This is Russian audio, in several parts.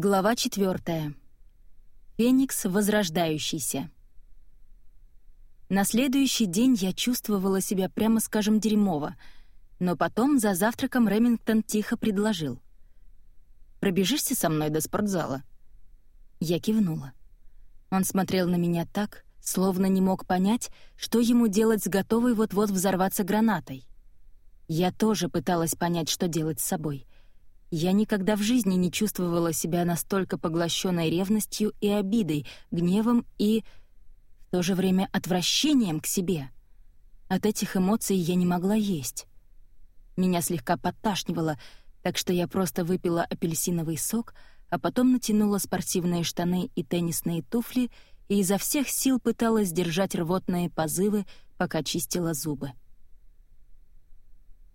Глава четвертая. Феникс возрождающийся. На следующий день я чувствовала себя, прямо скажем, дерьмово, но потом за завтраком Ремингтон тихо предложил. «Пробежишься со мной до спортзала?» Я кивнула. Он смотрел на меня так, словно не мог понять, что ему делать с готовой вот-вот взорваться гранатой. Я тоже пыталась понять, что делать с собой — я никогда в жизни не чувствовала себя настолько поглощенной ревностью и обидой, гневом и... в то же время отвращением к себе. От этих эмоций я не могла есть. Меня слегка подташнивало, так что я просто выпила апельсиновый сок, а потом натянула спортивные штаны и теннисные туфли и изо всех сил пыталась держать рвотные позывы, пока чистила зубы.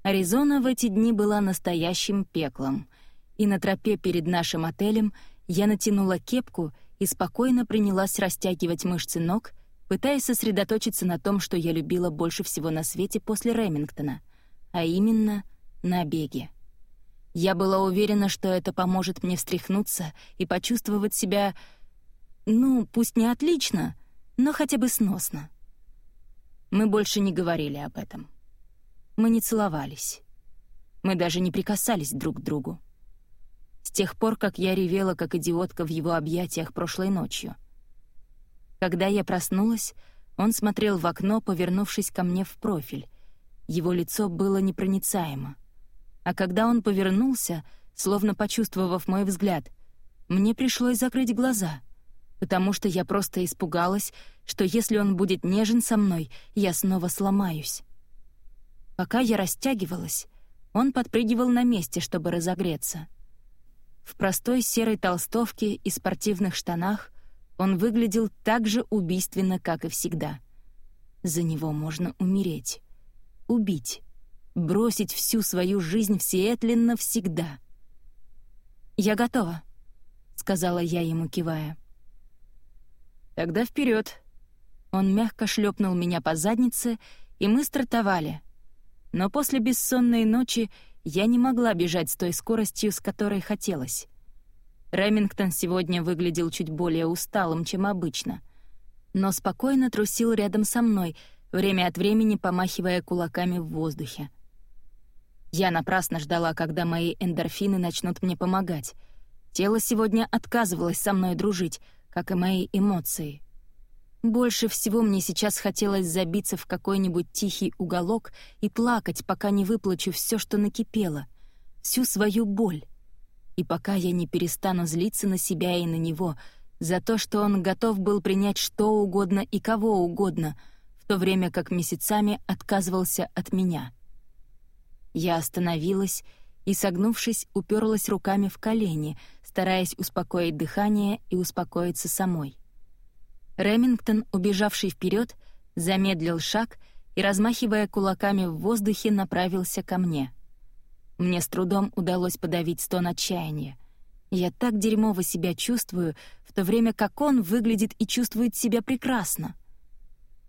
Аризона в эти дни была настоящим пеклом, и на тропе перед нашим отелем я натянула кепку и спокойно принялась растягивать мышцы ног, пытаясь сосредоточиться на том, что я любила больше всего на свете после Ремингтона, а именно на беге. Я была уверена, что это поможет мне встряхнуться и почувствовать себя, ну, пусть не отлично, но хотя бы сносно. Мы больше не говорили об этом. Мы не целовались. Мы даже не прикасались друг к другу. С тех пор, как я ревела, как идиотка в его объятиях прошлой ночью. Когда я проснулась, он смотрел в окно, повернувшись ко мне в профиль. Его лицо было непроницаемо. А когда он повернулся, словно почувствовав мой взгляд, мне пришлось закрыть глаза, потому что я просто испугалась, что если он будет нежен со мной, я снова сломаюсь. Пока я растягивалась, он подпрыгивал на месте, чтобы разогреться. В простой серой толстовке и спортивных штанах он выглядел так же убийственно, как и всегда. За него можно умереть. Убить. Бросить всю свою жизнь в Сиэтле навсегда. «Я готова», — сказала я ему, кивая. «Тогда вперед. Он мягко шлепнул меня по заднице, и мы стартовали — но после бессонной ночи я не могла бежать с той скоростью, с которой хотелось. Ремингтон сегодня выглядел чуть более усталым, чем обычно, но спокойно трусил рядом со мной, время от времени помахивая кулаками в воздухе. Я напрасно ждала, когда мои эндорфины начнут мне помогать. Тело сегодня отказывалось со мной дружить, как и мои эмоции. Больше всего мне сейчас хотелось забиться в какой-нибудь тихий уголок и плакать, пока не выплачу все, что накипело, всю свою боль. И пока я не перестану злиться на себя и на него за то, что он готов был принять что угодно и кого угодно, в то время как месяцами отказывался от меня. Я остановилась и, согнувшись, уперлась руками в колени, стараясь успокоить дыхание и успокоиться самой. Ремингтон, убежавший вперед, замедлил шаг и, размахивая кулаками в воздухе, направился ко мне. Мне с трудом удалось подавить стон отчаяния. Я так дерьмово себя чувствую, в то время как он выглядит и чувствует себя прекрасно.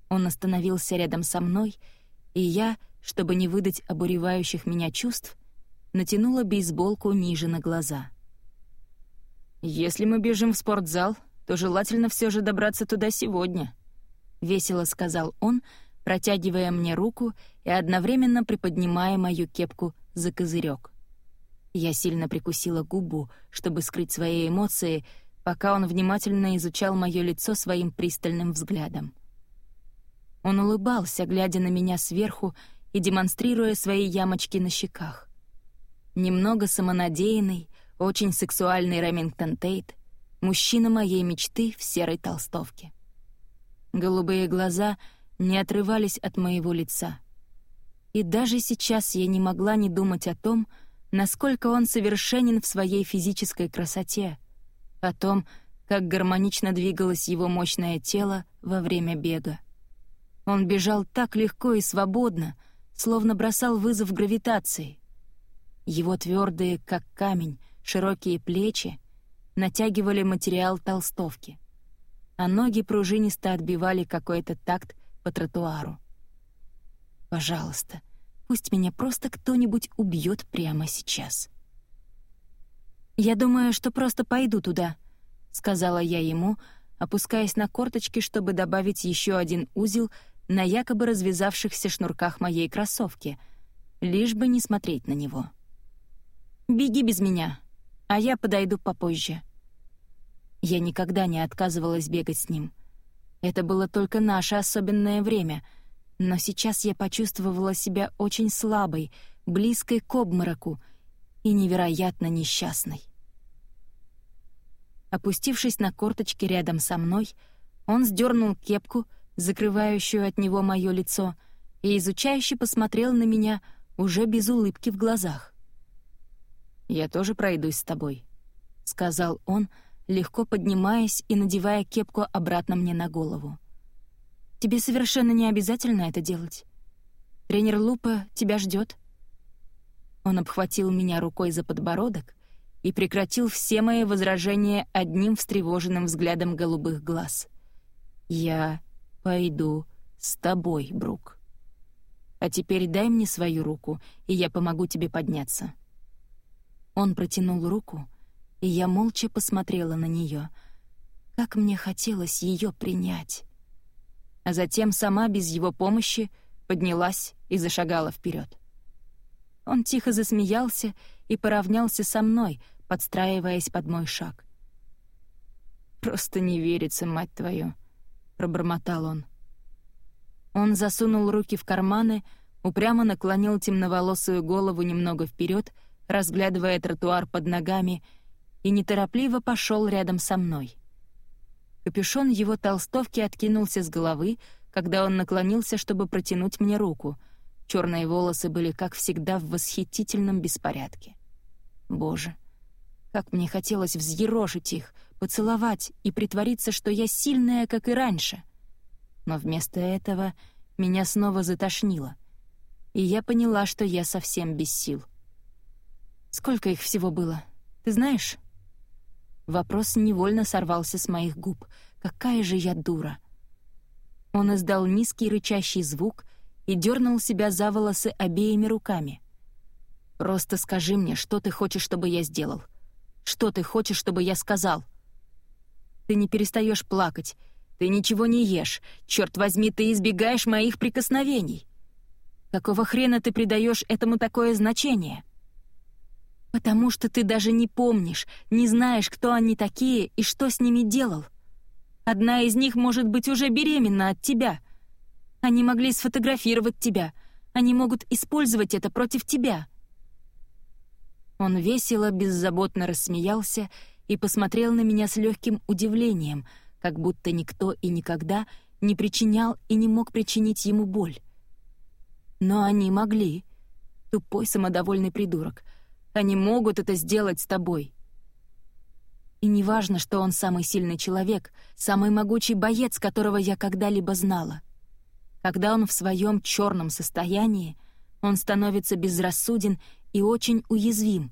Он остановился рядом со мной, и я, чтобы не выдать обуревающих меня чувств, натянула бейсболку ниже на глаза. «Если мы бежим в спортзал, то желательно все же добраться туда сегодня», — весело сказал он, протягивая мне руку и одновременно приподнимая мою кепку за козырек. Я сильно прикусила губу, чтобы скрыть свои эмоции, пока он внимательно изучал мое лицо своим пристальным взглядом. Он улыбался, глядя на меня сверху и демонстрируя свои ямочки на щеках. Немного самонадеянный, очень сексуальный Ремингтон Тейт — мужчина моей мечты в серой толстовке. Голубые глаза не отрывались от моего лица. И даже сейчас я не могла не думать о том, насколько он совершенен в своей физической красоте, о том, как гармонично двигалось его мощное тело во время бега. Он бежал так легко и свободно, словно бросал вызов гравитации. Его твердые, как камень, широкие плечи натягивали материал толстовки, а ноги пружинисто отбивали какой-то такт по тротуару. «Пожалуйста, пусть меня просто кто-нибудь убьет прямо сейчас». «Я думаю, что просто пойду туда», — сказала я ему, опускаясь на корточки, чтобы добавить еще один узел на якобы развязавшихся шнурках моей кроссовки, лишь бы не смотреть на него. «Беги без меня, а я подойду попозже». Я никогда не отказывалась бегать с ним. Это было только наше особенное время, но сейчас я почувствовала себя очень слабой, близкой к обмороку и невероятно несчастной. Опустившись на корточки рядом со мной, он сдернул кепку, закрывающую от него мое лицо, и изучающе посмотрел на меня уже без улыбки в глазах. «Я тоже пройдусь с тобой», — сказал он, легко поднимаясь и надевая кепку обратно мне на голову. «Тебе совершенно не обязательно это делать. Тренер Лупа тебя ждет. Он обхватил меня рукой за подбородок и прекратил все мои возражения одним встревоженным взглядом голубых глаз. «Я пойду с тобой, Брук. А теперь дай мне свою руку, и я помогу тебе подняться». Он протянул руку, и я молча посмотрела на нее. Как мне хотелось ее принять. А затем сама без его помощи поднялась и зашагала вперед. Он тихо засмеялся и поравнялся со мной, подстраиваясь под мой шаг. «Просто не верится, мать твою», — пробормотал он. Он засунул руки в карманы, упрямо наклонил темноволосую голову немного вперед разглядывая тротуар под ногами, и неторопливо пошел рядом со мной. Капюшон его толстовки откинулся с головы, когда он наклонился, чтобы протянуть мне руку. Черные волосы были, как всегда, в восхитительном беспорядке. Боже, как мне хотелось взъерошить их, поцеловать и притвориться, что я сильная, как и раньше. Но вместо этого меня снова затошнило, и я поняла, что я совсем без сил — Сколько их всего было? Ты знаешь?» Вопрос невольно сорвался с моих губ. «Какая же я дура!» Он издал низкий рычащий звук и дернул себя за волосы обеими руками. «Просто скажи мне, что ты хочешь, чтобы я сделал? Что ты хочешь, чтобы я сказал?» «Ты не перестаешь плакать. Ты ничего не ешь. Черт возьми, ты избегаешь моих прикосновений. Какого хрена ты придаешь этому такое значение?» «Потому что ты даже не помнишь, не знаешь, кто они такие и что с ними делал. Одна из них может быть уже беременна от тебя. Они могли сфотографировать тебя. Они могут использовать это против тебя». Он весело, беззаботно рассмеялся и посмотрел на меня с легким удивлением, как будто никто и никогда не причинял и не мог причинить ему боль. Но они могли. Тупой самодовольный придурок — они могут это сделать с тобой. И не важно, что он самый сильный человек, самый могучий боец, которого я когда-либо знала. Когда он в своем черном состоянии, он становится безрассуден и очень уязвим.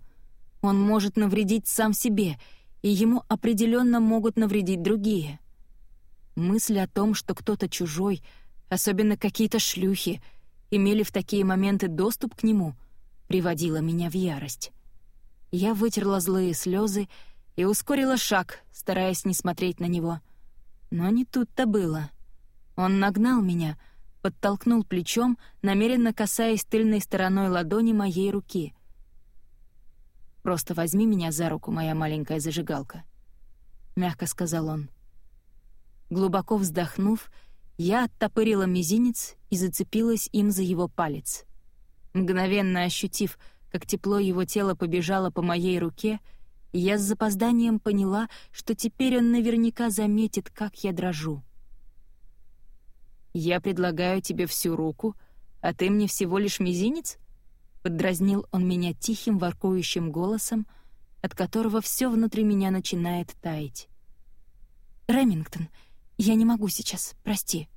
Он может навредить сам себе, и ему определенно могут навредить другие. Мысль о том, что кто-то чужой, особенно какие-то шлюхи, имели в такие моменты доступ к нему, приводила меня в ярость. Я вытерла злые слезы и ускорила шаг, стараясь не смотреть на него. Но не тут-то было. Он нагнал меня, подтолкнул плечом, намеренно касаясь тыльной стороной ладони моей руки. «Просто возьми меня за руку, моя маленькая зажигалка», — мягко сказал он. Глубоко вздохнув, я оттопырила мизинец и зацепилась им за его палец — Мгновенно ощутив, как тепло его тела побежало по моей руке, я с запозданием поняла, что теперь он наверняка заметит, как я дрожу. «Я предлагаю тебе всю руку, а ты мне всего лишь мизинец?» Поддразнил он меня тихим, воркующим голосом, от которого все внутри меня начинает таять. «Ремингтон, я не могу сейчас, прости».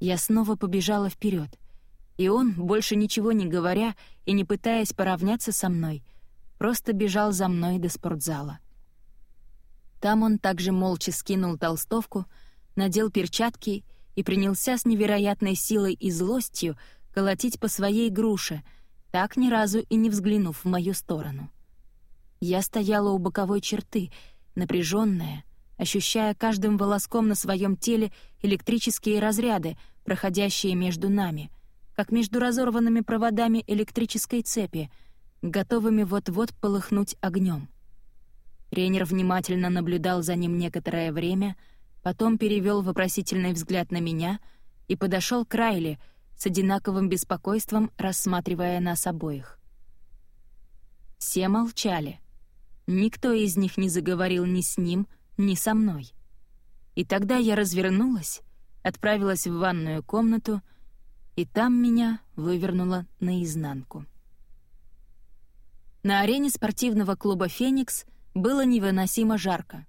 Я снова побежала вперед, и он, больше ничего не говоря и не пытаясь поравняться со мной, просто бежал за мной до спортзала. Там он также молча скинул толстовку, надел перчатки и принялся с невероятной силой и злостью колотить по своей груше, так ни разу и не взглянув в мою сторону. Я стояла у боковой черты, напряженная, ощущая каждым волоском на своем теле электрические разряды, проходящие между нами, как между разорванными проводами электрической цепи, готовыми вот-вот полыхнуть огнем. Тренер внимательно наблюдал за ним некоторое время, потом перевел вопросительный взгляд на меня и подошел к Райли с одинаковым беспокойством, рассматривая нас обоих. Все молчали. Никто из них не заговорил ни с ним, ни со мной. И тогда я развернулась, отправилась в ванную комнату, и там меня вывернуло наизнанку. На арене спортивного клуба «Феникс» было невыносимо жарко.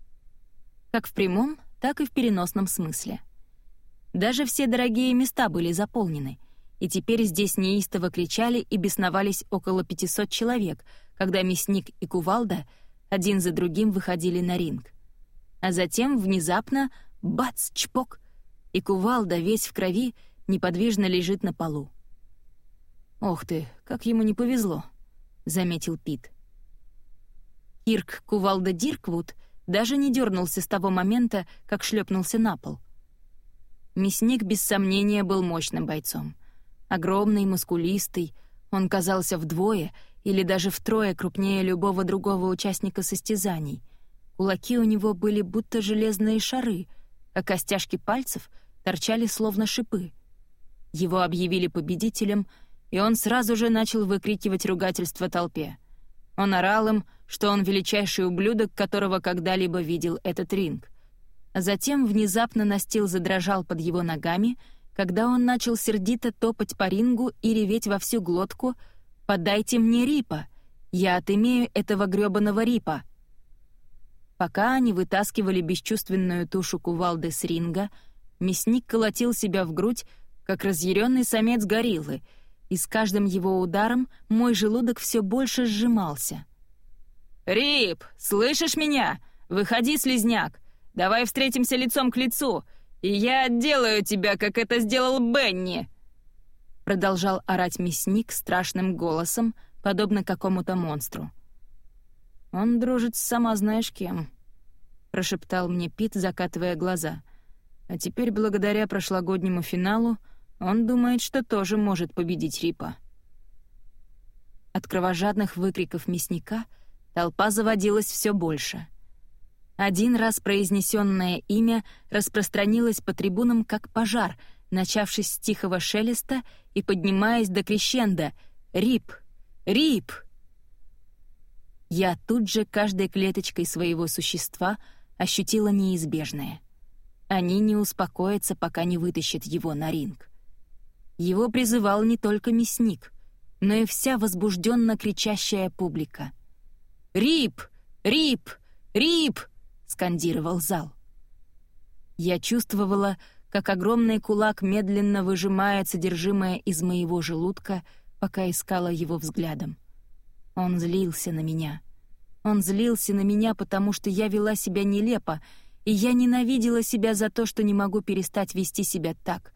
Как в прямом, так и в переносном смысле. Даже все дорогие места были заполнены, и теперь здесь неистово кричали и бесновались около 500 человек, когда мясник и кувалда один за другим выходили на ринг. А затем внезапно — бац, чпок! И кувалда, весь в крови, неподвижно лежит на полу. «Ох ты, как ему не повезло», — заметил Пит. Кирк Кувалда Дирквуд даже не дернулся с того момента, как шлепнулся на пол. Мясник без сомнения был мощным бойцом. Огромный, мускулистый, он казался вдвое или даже втрое крупнее любого другого участника состязаний. Кулаки у него были будто железные шары, а костяшки пальцев торчали словно шипы. Его объявили победителем, и он сразу же начал выкрикивать ругательство толпе — он орал им, что он величайший ублюдок, которого когда-либо видел этот ринг. Затем внезапно настил задрожал под его ногами, когда он начал сердито топать по рингу и реветь во всю глотку «Подайте мне Рипа! Я отымею этого грёбаного Рипа!» Пока они вытаскивали бесчувственную тушу кувалды с ринга, мясник колотил себя в грудь, как разъяренный самец гориллы — и с каждым его ударом мой желудок все больше сжимался. «Рип, слышишь меня? Выходи, слезняк! Давай встретимся лицом к лицу, и я отделаю тебя, как это сделал Бенни!» Продолжал орать мясник страшным голосом, подобно какому-то монстру. «Он дружит с сама знаешь кем», — прошептал мне Пит, закатывая глаза. «А теперь, благодаря прошлогоднему финалу, — он думает, что тоже может победить Рипа. От кровожадных выкриков мясника толпа заводилась все больше. Один раз произнесенное имя распространилось по трибунам как пожар, начавшись с тихого шелеста и поднимаясь до крещенда «Рип! Рип!». Я тут же каждой клеточкой своего существа ощутила неизбежное. Они не успокоятся, пока не вытащат его на ринг. Его призывал не только мясник, но и вся возбужденно кричащая публика. «Рип! Рип! Рип!» — скандировал зал. Я чувствовала, как огромный кулак медленно выжимает содержимое из моего желудка, пока искала его взглядом. Он злился на меня. Он злился на меня, потому что я вела себя нелепо, и я ненавидела себя за то, что не могу перестать вести себя так,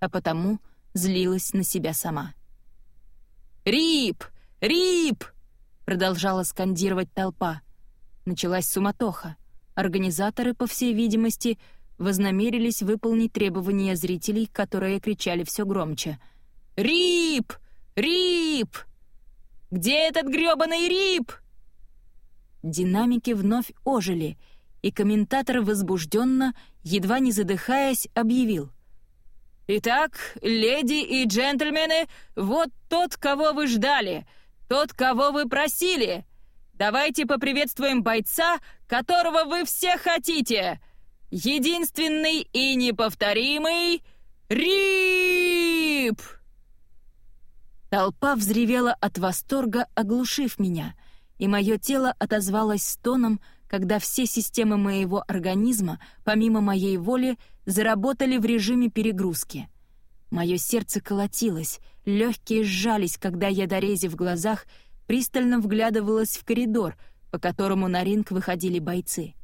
а потому — злилась на себя сама. «Рип! Рип!» — продолжала скандировать толпа. Началась суматоха. Организаторы, по всей видимости, вознамерились выполнить требования зрителей, которые кричали все громче. «Рип! Рип! Где этот грёбаный Рип?» Динамики вновь ожили, и комментатор возбужденно, едва не задыхаясь, объявил — Итак, леди и джентльмены, вот тот, кого вы ждали, тот, кого вы просили. Давайте поприветствуем бойца, которого вы все хотите. Единственный и неповторимый Рип! Толпа взревела от восторга, оглушив меня, и мое тело отозвалось стоном, когда все системы моего организма, помимо моей воли, заработали в режиме перегрузки. Мое сердце колотилось, легкие сжались, когда я, дорезив в глазах, пристально вглядывалась в коридор, по которому на ринг выходили бойцы.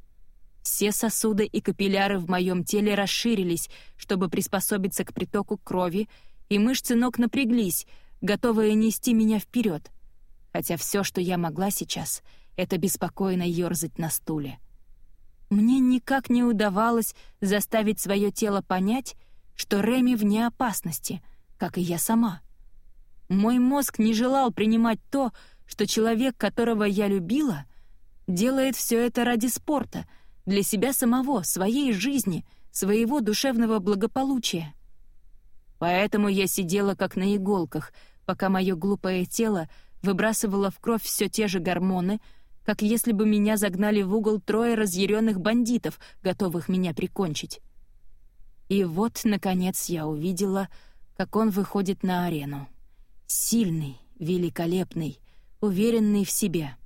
Все сосуды и капилляры в моем теле расширились, чтобы приспособиться к притоку крови, и мышцы ног напряглись, готовые нести меня вперед. Хотя все, что я могла сейчас — это беспокойно ёрзать на стуле. Мне никак не удавалось заставить свое тело понять, что Реми вне опасности, как и я сама. Мой мозг не желал принимать то, что человек, которого я любила, делает все это ради спорта, для себя самого, своей жизни, своего душевного благополучия. Поэтому я сидела как на иголках, пока мое глупое тело выбрасывало в кровь все те же гормоны, как если бы меня загнали в угол трое разъяренных бандитов, готовых меня прикончить. И вот, наконец, я увидела, как он выходит на арену. Сильный, великолепный, уверенный в себе.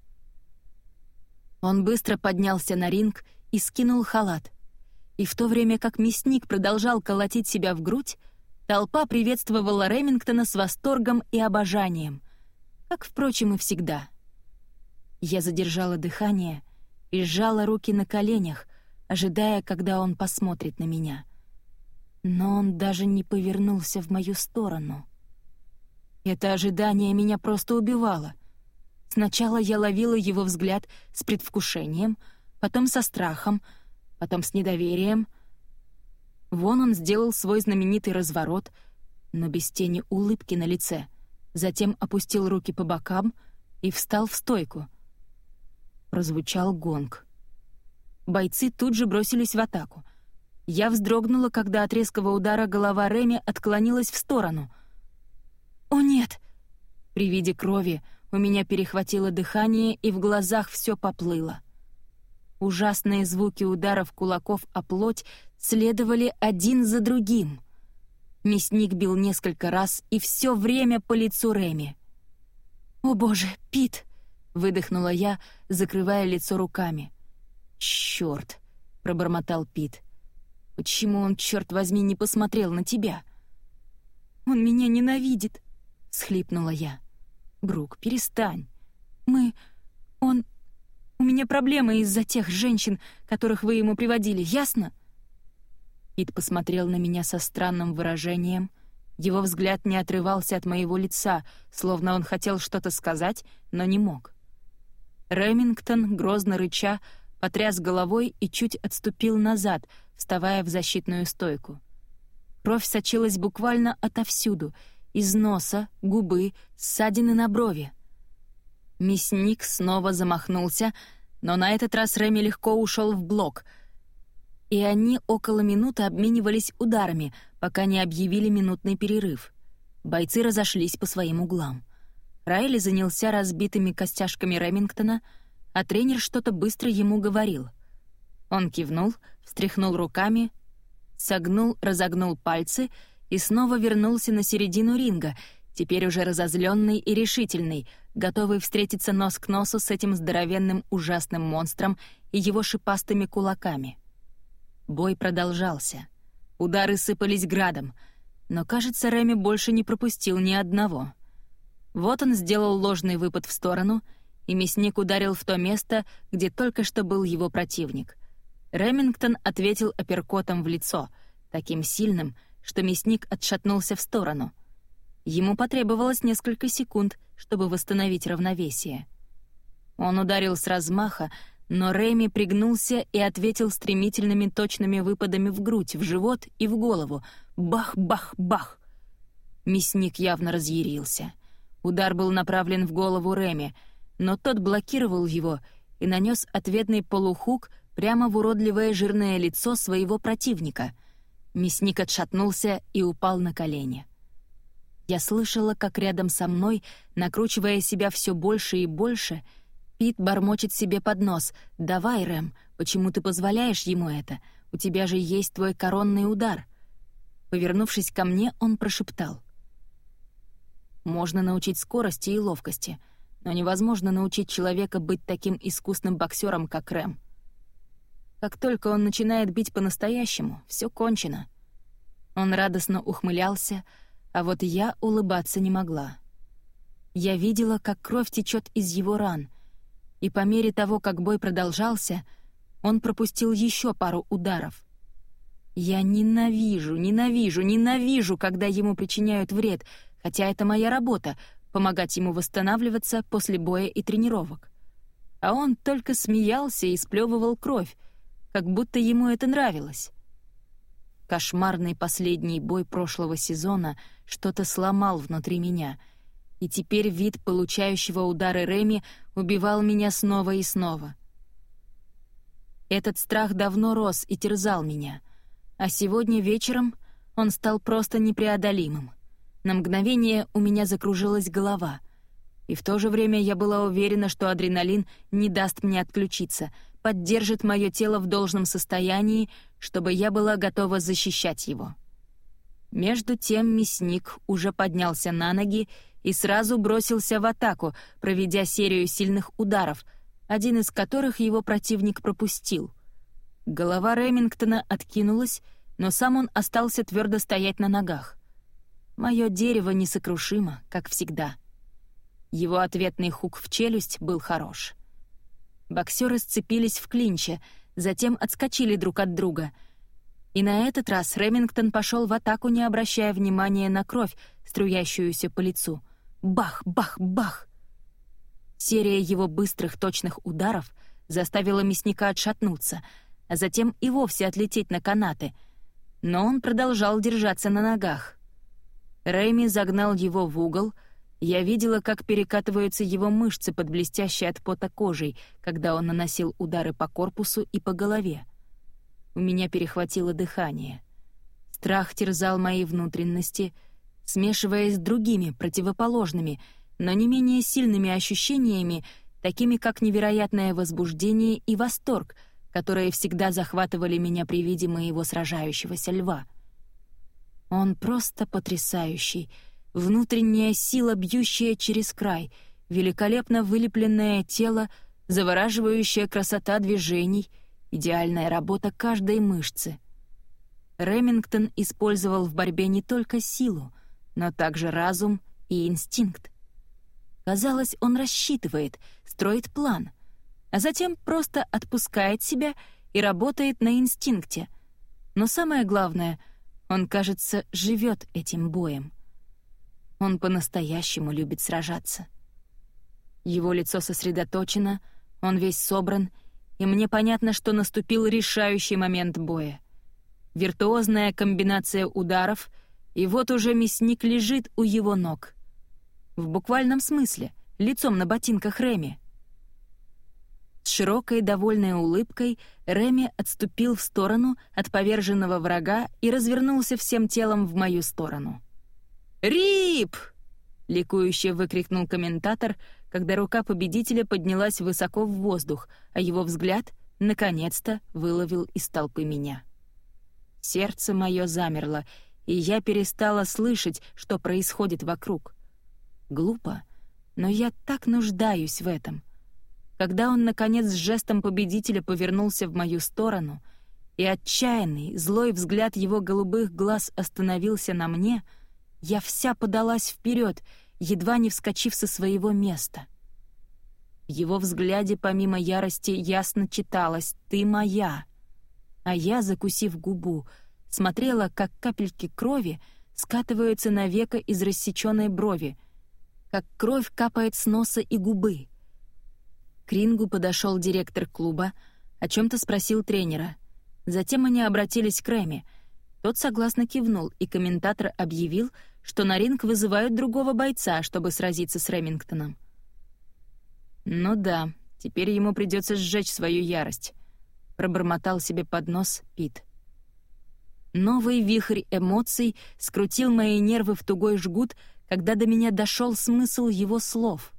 Он быстро поднялся на ринг и скинул халат. И в то время как мясник продолжал колотить себя в грудь, толпа приветствовала Ремингтона с восторгом и обожанием, как, впрочем, и всегда. Я задержала дыхание и сжала руки на коленях, ожидая, когда он посмотрит на меня. Но он даже не повернулся в мою сторону. Это ожидание меня просто убивало. Сначала я ловила его взгляд с предвкушением, потом со страхом, потом с недоверием. Вон он сделал свой знаменитый разворот, но без тени улыбки на лице, затем опустил руки по бокам и встал в стойку — Прозвучал гонг. Бойцы тут же бросились в атаку. Я вздрогнула, когда от резкого удара голова Реми отклонилась в сторону. «О, нет!» При виде крови у меня перехватило дыхание, и в глазах все поплыло. Ужасные звуки ударов кулаков о плоть следовали один за другим. Мясник бил несколько раз, и все время по лицу Реми. «О боже, Пит!» — выдохнула я, закрывая лицо руками. «Чёрт!» — пробормотал Пит. «Почему он, черт возьми, не посмотрел на тебя?» «Он меня ненавидит!» — схлипнула я. «Брук, перестань. Мы... Он... У меня проблемы из-за тех женщин, которых вы ему приводили, ясно?» Пит посмотрел на меня со странным выражением — его взгляд не отрывался от моего лица, словно он хотел что-то сказать, но не мог. Ремингтон, грозно рыча, потряс головой и чуть отступил назад, вставая в защитную стойку. Кровь сочилась буквально отовсюду — из носа, губы, ссадины на брови. Мясник снова замахнулся, но на этот раз Реми легко ушел в блок, и они около минуты обменивались ударами, пока не объявили минутный перерыв. Бойцы разошлись по своим углам — Райли занялся разбитыми костяшками Ремингтона, а тренер что-то быстро ему говорил. Он кивнул, встряхнул руками, согнул, разогнул пальцы и снова вернулся на середину ринга, теперь уже разозленный и решительный, готовый встретиться нос к носу с этим здоровенным ужасным монстром и его шипастыми кулаками. Бой продолжался. Удары сыпались градом, но, кажется, Реми больше не пропустил ни одного — вот он сделал ложный выпад в сторону, и мясник ударил в то место, где только что был его противник. Ремингтон ответил апперкотом в лицо, таким сильным, что мясник отшатнулся в сторону. Ему потребовалось несколько секунд, чтобы восстановить равновесие. Он ударил с размаха, но Рэми пригнулся и ответил стремительными точными выпадами в грудь, в живот и в голову. Бах-бах-бах! Мясник явно разъярился — Удар был направлен в голову Реми, но тот блокировал его и нанес ответный полухук прямо в уродливое жирное лицо своего противника. Мясник отшатнулся и упал на колени. Я слышала, как рядом со мной, накручивая себя все больше и больше, Пит бормочет себе под нос «Давай, Рэм, почему ты позволяешь ему это? У тебя же есть твой коронный удар». Повернувшись ко мне, он прошептал — можно научить скорости и ловкости, но невозможно научить человека быть таким искусным боксером, как Рэм. Как только он начинает бить по-настоящему, все кончено. Он радостно ухмылялся, а вот я улыбаться не могла. Я видела, как кровь течет из его ран, и по мере того, как бой продолжался, он пропустил еще пару ударов. Я ненавижу, ненавижу, ненавижу, когда ему причиняют вред — хотя это моя работа — помогать ему восстанавливаться после боя и тренировок. а он только смеялся и сплевывал кровь, как будто ему это нравилось. Кошмарный последний бой прошлого сезона что-то сломал внутри меня, и теперь вид получающего удары Реми убивал меня снова и снова. Этот страх давно рос и терзал меня, а сегодня вечером он стал просто непреодолимым. На мгновение у меня закружилась голова, и в то же время я была уверена, что адреналин не даст мне отключиться — поддержит мое тело в должном состоянии, чтобы я была готова защищать его. Между тем мясник уже поднялся на ноги и сразу бросился в атаку, проведя серию сильных ударов, один из которых его противник пропустил. Голова Ремингтона откинулась, но сам он остался твердо стоять на ногах. Мое дерево несокрушимо, как всегда. Его ответный хук в челюсть был хорош — Боксеры сцепились в клинче, затем отскочили друг от друга. И на этот раз Ремингтон пошел в атаку, не обращая внимания на кровь, струящуюся по лицу. Бах, бах, бах! Серия его быстрых точных ударов заставила мясника отшатнуться, а затем и вовсе отлететь на канаты. Но он продолжал держаться на ногах. Рэми загнал его в угол — я видела, как перекатываются его мышцы под блестящей от пота кожей, когда он наносил удары по корпусу и по голове. У меня перехватило дыхание. Страх терзал мои внутренности, смешиваясь с другими, противоположными, но не менее сильными ощущениями, такими как невероятное возбуждение и восторг, которые всегда захватывали меня при виде моего сражающегося льва. Он просто потрясающий — внутренняя сила, бьющая через край, великолепно вылепленное тело, завораживающая красота движений, идеальная работа каждой мышцы. Ремингтон использовал в борьбе не только силу, но также разум и инстинкт. Казалось, он рассчитывает, строит план, а затем просто отпускает себя и работает на инстинкте. Но самое главное, он, кажется, живет этим боем — он по-настоящему любит сражаться. Его лицо сосредоточено, он весь собран, и мне понятно, что наступил решающий момент боя. Виртуозная комбинация ударов, и вот уже мясник лежит у его ног. В буквальном смысле, лицом на ботинках Реми. С широкой довольной улыбкой Реми отступил в сторону от поверженного врага и развернулся всем телом в мою сторону. «Рип!» — ликующе выкрикнул комментатор, когда рука победителя поднялась высоко в воздух, а его взгляд, наконец-то, выловил из толпы меня. Сердце мое замерло, и я перестала слышать, что происходит вокруг. Глупо, но я так нуждаюсь в этом. Когда он, наконец, с жестом победителя повернулся в мою сторону, и отчаянный, злой взгляд его голубых глаз остановился на мне — я вся подалась вперед, едва не вскочив со своего места. В его взгляде, помимо ярости, ясно читалось «Ты моя!» А я, закусив губу, смотрела, как капельки крови скатываются на веко из рассеченной брови, как кровь капает с носа и губы. К рингу подошел директор клуба, о чем то спросил тренера. Затем они обратились к Рэме. Тот согласно кивнул, и комментатор объявил, что на ринг вызывают другого бойца, чтобы сразиться с Ремингтоном. «Ну да, теперь ему придется сжечь свою ярость», — пробормотал себе под нос Пит. Новый вихрь эмоций скрутил мои нервы в тугой жгут, когда до меня дошел смысл его слов.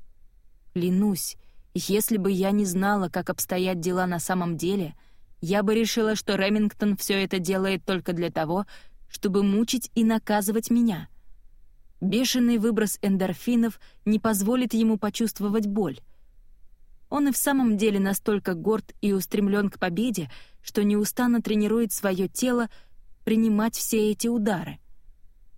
Клянусь, если бы я не знала, как обстоят дела на самом деле, я бы решила, что Ремингтон все это делает только для того, чтобы мучить и наказывать меня. Бешеный выброс эндорфинов не позволит ему почувствовать боль. Он и в самом деле настолько горд и устремлен к победе, что неустанно тренирует свое тело принимать все эти удары.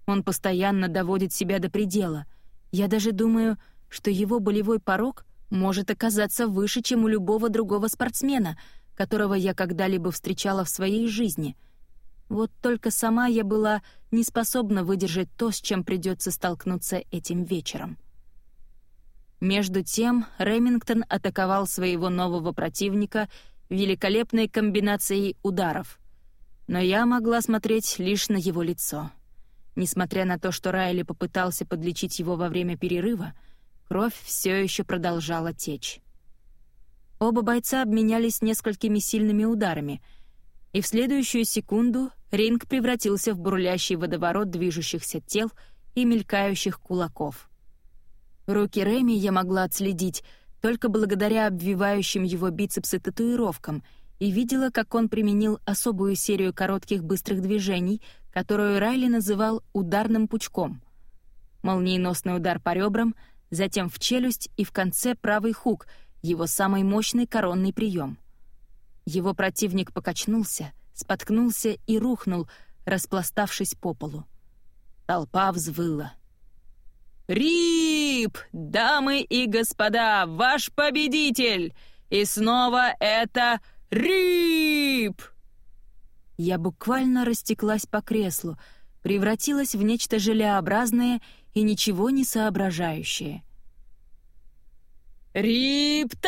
Он постоянно доводит себя до предела. Я даже думаю, что его болевой порог может оказаться выше, чем у любого другого спортсмена, которого я когда-либо встречала в своей жизни — вот только сама я была не способна выдержать то, с чем придется столкнуться этим вечером. Между тем Ремингтон атаковал своего нового противника великолепной комбинацией ударов. Но я могла смотреть лишь на его лицо. Несмотря на то, что Райли попытался подлечить его во время перерыва, кровь все еще продолжала течь. Оба бойца обменялись несколькими сильными ударами, и в следующую секунду ринг превратился в бурлящий водоворот движущихся тел и мелькающих кулаков. Руки Реми я могла отследить только благодаря обвивающим его бицепсы татуировкам и видела, как он применил особую серию коротких быстрых движений, которую Райли называл «ударным пучком». Молниеносный удар по ребрам, затем в челюсть и в конце правый хук, его самый мощный коронный прием. Его противник покачнулся, споткнулся и рухнул, распластавшись по полу. Толпа взвыла. «Рип! Дамы и господа, ваш победитель! И снова это Рип!» Я буквально растеклась по креслу, превратилась в нечто желеобразное и ничего не соображающее. «Риптайт!»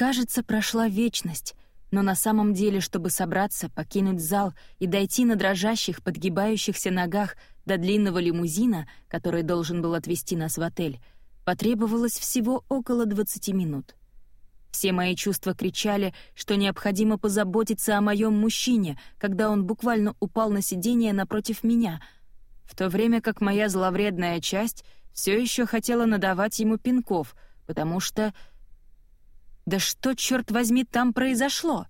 Кажется, прошла вечность, но на самом деле, чтобы собраться, покинуть зал и дойти на дрожащих, подгибающихся ногах до длинного лимузина, который должен был отвезти нас в отель, потребовалось всего около 20 минут. Все мои чувства кричали, что необходимо позаботиться о моем мужчине, когда он буквально упал на сиденье напротив меня, в то время как моя зловредная часть все еще хотела надавать ему пинков, потому что... Да что, черт возьми, там произошло?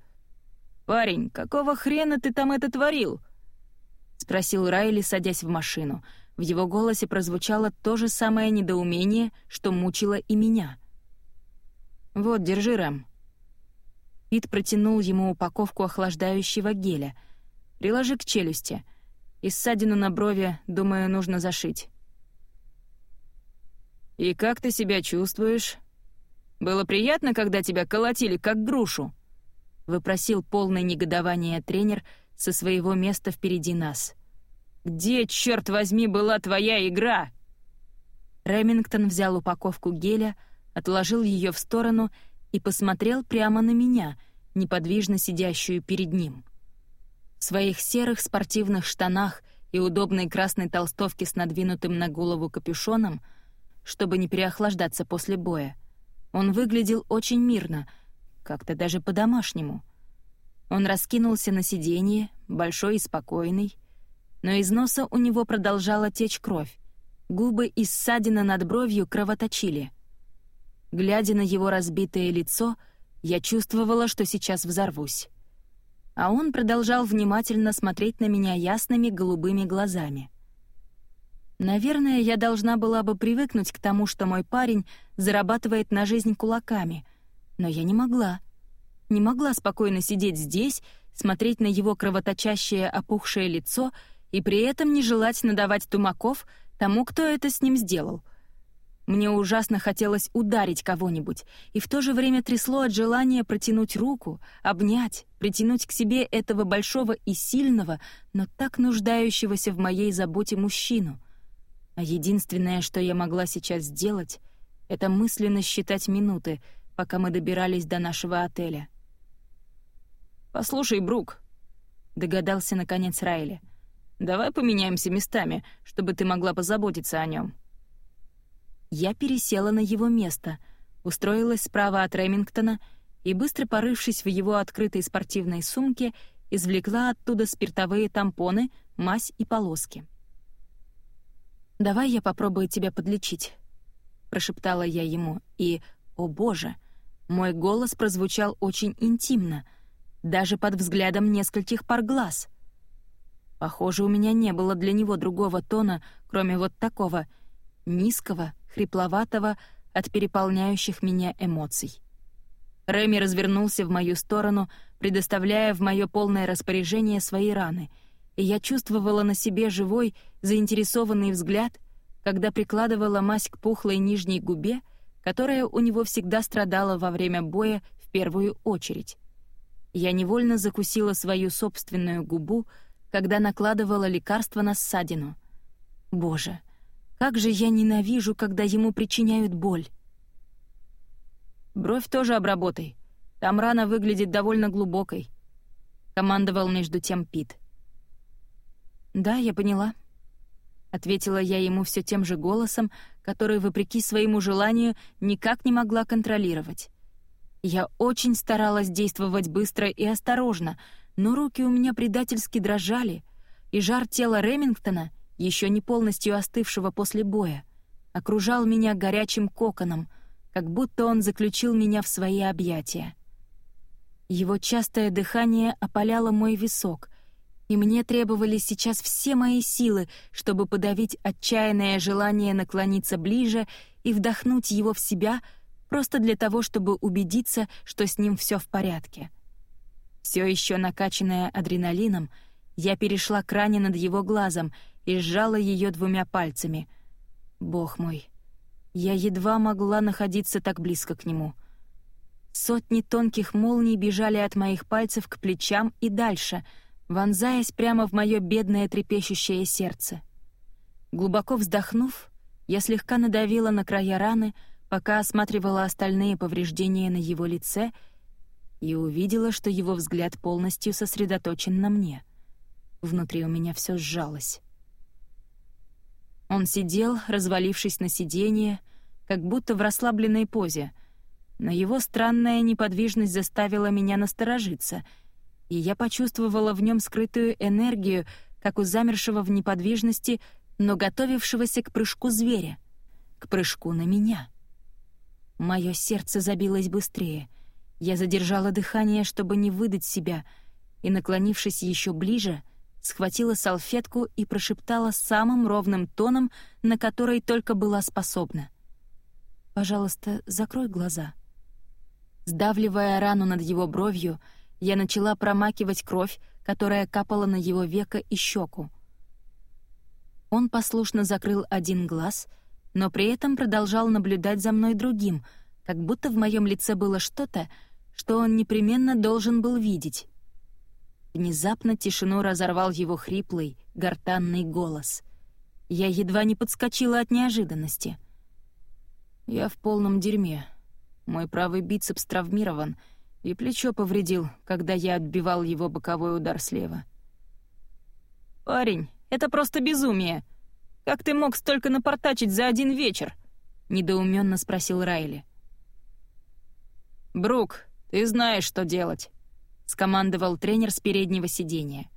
«Парень, какого хрена ты там это творил?» — спросил Райли, садясь в машину. В его голосе прозвучало то же самое недоумение, что мучило и меня — «Вот, держи, Рэм». Пит протянул ему упаковку охлаждающего геля. «Приложи к челюсти. И ссадину на брови, думаю, нужно зашить». «И как ты себя чувствуешь? Было приятно, когда тебя колотили, как грушу?» — выпросил полное негодование тренер со своего места впереди нас. «Где, черт возьми, была твоя игра?» Ремингтон взял упаковку геля — отложил ее в сторону и посмотрел прямо на меня, неподвижно сидящую перед ним. В своих серых спортивных штанах и удобной красной толстовке с надвинутым на голову капюшоном, чтобы не переохлаждаться после боя, он выглядел очень мирно, как-то даже по-домашнему. Он раскинулся на сиденье, большой и спокойный, но из носа у него продолжала течь кровь, губы и ссадина над бровью кровоточили — Глядя на его разбитое лицо, я чувствовала, что сейчас взорвусь. А он продолжал внимательно смотреть на меня ясными голубыми глазами. Наверное, я должна была бы привыкнуть к тому, что мой парень зарабатывает на жизнь кулаками, но я не могла. Не могла спокойно сидеть здесь, смотреть на его кровоточащее опухшее лицо и при этом не желать надавать тумаков тому, кто это с ним сделал — мне ужасно хотелось ударить кого-нибудь, и в то же время трясло от желания протянуть руку, обнять, притянуть к себе этого большого и сильного, но так нуждающегося в моей заботе мужчину. А единственное, что я могла сейчас сделать, это мысленно считать минуты, пока мы добирались до нашего отеля. «Послушай, Брук», — догадался наконец Райли, — «давай поменяемся местами, чтобы ты могла позаботиться о нем. Я пересела на его место, устроилась справа от Ремингтона и, быстро порывшись в его открытой спортивной сумке, извлекла оттуда спиртовые тампоны, мазь и полоски. «Давай я попробую тебя подлечить», — прошептала я ему, и, о боже, мой голос прозвучал очень интимно, даже под взглядом нескольких пар глаз. Похоже, у меня не было для него другого тона, кроме вот такого, низкого, хрипловатого от переполняющих меня эмоций. Реми развернулся в мою сторону, предоставляя в мое полное распоряжение свои раны, и я чувствовала на себе живой, заинтересованный взгляд, когда прикладывала мазь к пухлой нижней губе, которая у него всегда страдала во время боя в первую очередь. Я невольно закусила свою собственную губу, когда накладывала лекарство на ссадину. Боже, Как же я ненавижу, когда ему причиняют боль. «Бровь тоже обработай. Там рана выглядит довольно глубокой», — командовал между тем Пит. «Да, я поняла», — ответила я ему все тем же голосом, который, вопреки своему желанию, никак не могла контролировать. Я очень старалась действовать быстро и осторожно, но руки у меня предательски дрожали, и жар тела Ремингтона — еще не полностью остывшего после боя, окружал меня горячим коконом, как будто он заключил меня в свои объятия. Его частое дыхание опаляло мой висок, и мне требовались сейчас все мои силы, чтобы подавить отчаянное желание наклониться ближе и вдохнуть его в себя просто для того, чтобы убедиться, что с ним все в порядке. Все еще накачанная адреналином, я перешла к ране над его глазом — и сжала ее двумя пальцами. Бог мой, я едва могла находиться так близко к нему. Сотни тонких молний бежали от моих пальцев к плечам и дальше, вонзаясь прямо в мое бедное трепещущее сердце. Глубоко вздохнув, я слегка надавила на края раны, пока осматривала остальные повреждения на его лице и увидела, что его взгляд полностью сосредоточен на мне. Внутри у меня все сжалось. Он сидел, развалившись на сиденье, как будто в расслабленной позе. Но его странная неподвижность заставила меня насторожиться, и я почувствовала в нем скрытую энергию, как у замершего в неподвижности, но готовившегося к прыжку зверя, к прыжку на меня. Мое сердце забилось быстрее. Я задержала дыхание, чтобы не выдать себя, и, наклонившись еще ближе, схватила салфетку и прошептала самым ровным тоном, на который только была способна. «Пожалуйста, закрой глаза». Сдавливая рану над его бровью, я начала промакивать кровь, которая капала на его веко и щеку. Он послушно закрыл один глаз, но при этом продолжал наблюдать за мной другим, как будто в моем лице было что-то, что он непременно должен был видеть. Внезапно тишину разорвал его хриплый, гортанный голос. Я едва не подскочила от неожиданности. «Я в полном дерьме. Мой правый бицепс травмирован, и плечо повредил, когда я отбивал его боковой удар слева». «Парень, это просто безумие! Как ты мог столько напортачить за один вечер?» — недоуменно спросил Райли. «Брук, ты знаешь, что делать» скомандовал тренер с переднего сиденья.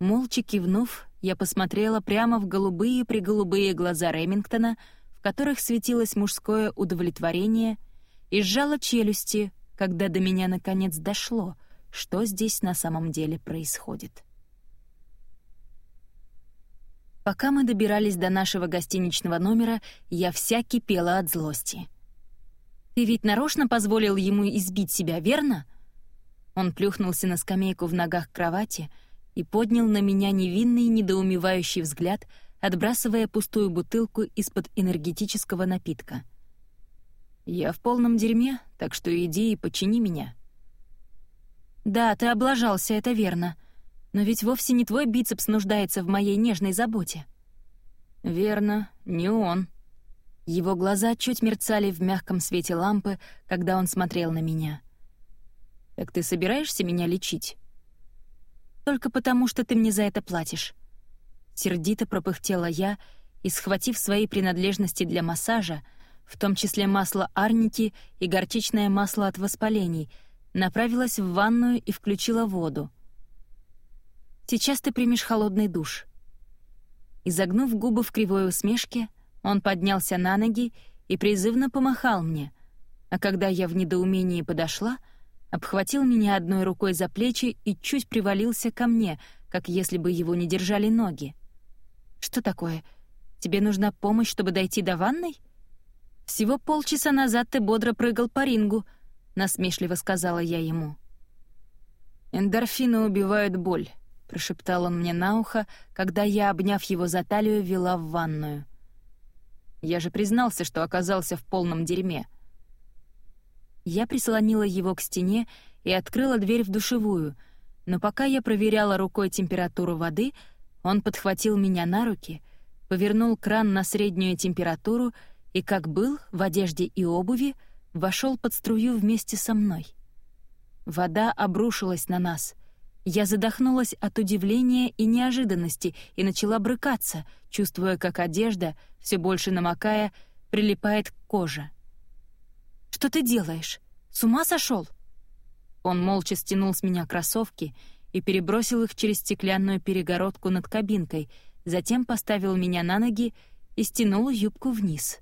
Молча кивнув, я посмотрела прямо в голубые-приголубые глаза Ремингтона, в которых светилось мужское удовлетворение, и сжала челюсти, когда до меня наконец дошло, что здесь на самом деле происходит. Пока мы добирались до нашего гостиничного номера, я вся кипела от злости. «Ты ведь нарочно позволил ему избить себя, верно?» Он плюхнулся на скамейку в ногах кровати и поднял на меня невинный, недоумевающий взгляд, отбрасывая пустую бутылку из-под энергетического напитка. «Я в полном дерьме, так что иди и почини меня». «Да, ты облажался, это верно. Но ведь вовсе не твой бицепс нуждается в моей нежной заботе». «Верно, не он». Его глаза чуть мерцали в мягком свете лампы, когда он смотрел на меня — «Так ты собираешься меня лечить?» «Только потому, что ты мне за это платишь». Сердито пропыхтела я и, схватив свои принадлежности для массажа, в том числе масло арники и горчичное масло от воспалений, направилась в ванную и включила воду. «Сейчас ты примешь холодный душ». Изогнув губы в кривой усмешке, он поднялся на ноги и призывно помахал мне, а когда я в недоумении подошла — обхватил меня одной рукой за плечи и чуть привалился ко мне, как если бы его не держали ноги. «Что такое? Тебе нужна помощь, чтобы дойти до ванной?» «Всего полчаса назад ты бодро прыгал по рингу», — насмешливо сказала я ему. «Эндорфины убивают боль», — прошептал он мне на ухо, когда я, обняв его за талию, вела в ванную. «Я же признался, что оказался в полном дерьме», — я прислонила его к стене и открыла дверь в душевую, но пока я проверяла рукой температуру воды, он подхватил меня на руки, повернул кран на среднюю температуру и, как был, в одежде и обуви, вошел под струю вместе со мной. Вода обрушилась на нас. Я задохнулась от удивления и неожиданности и начала брыкаться, чувствуя, как одежда, все больше намокая, прилипает к коже. «Что ты делаешь? С ума сошел? Он молча стянул с меня кроссовки и перебросил их через стеклянную перегородку над кабинкой, затем поставил меня на ноги и стянул юбку вниз.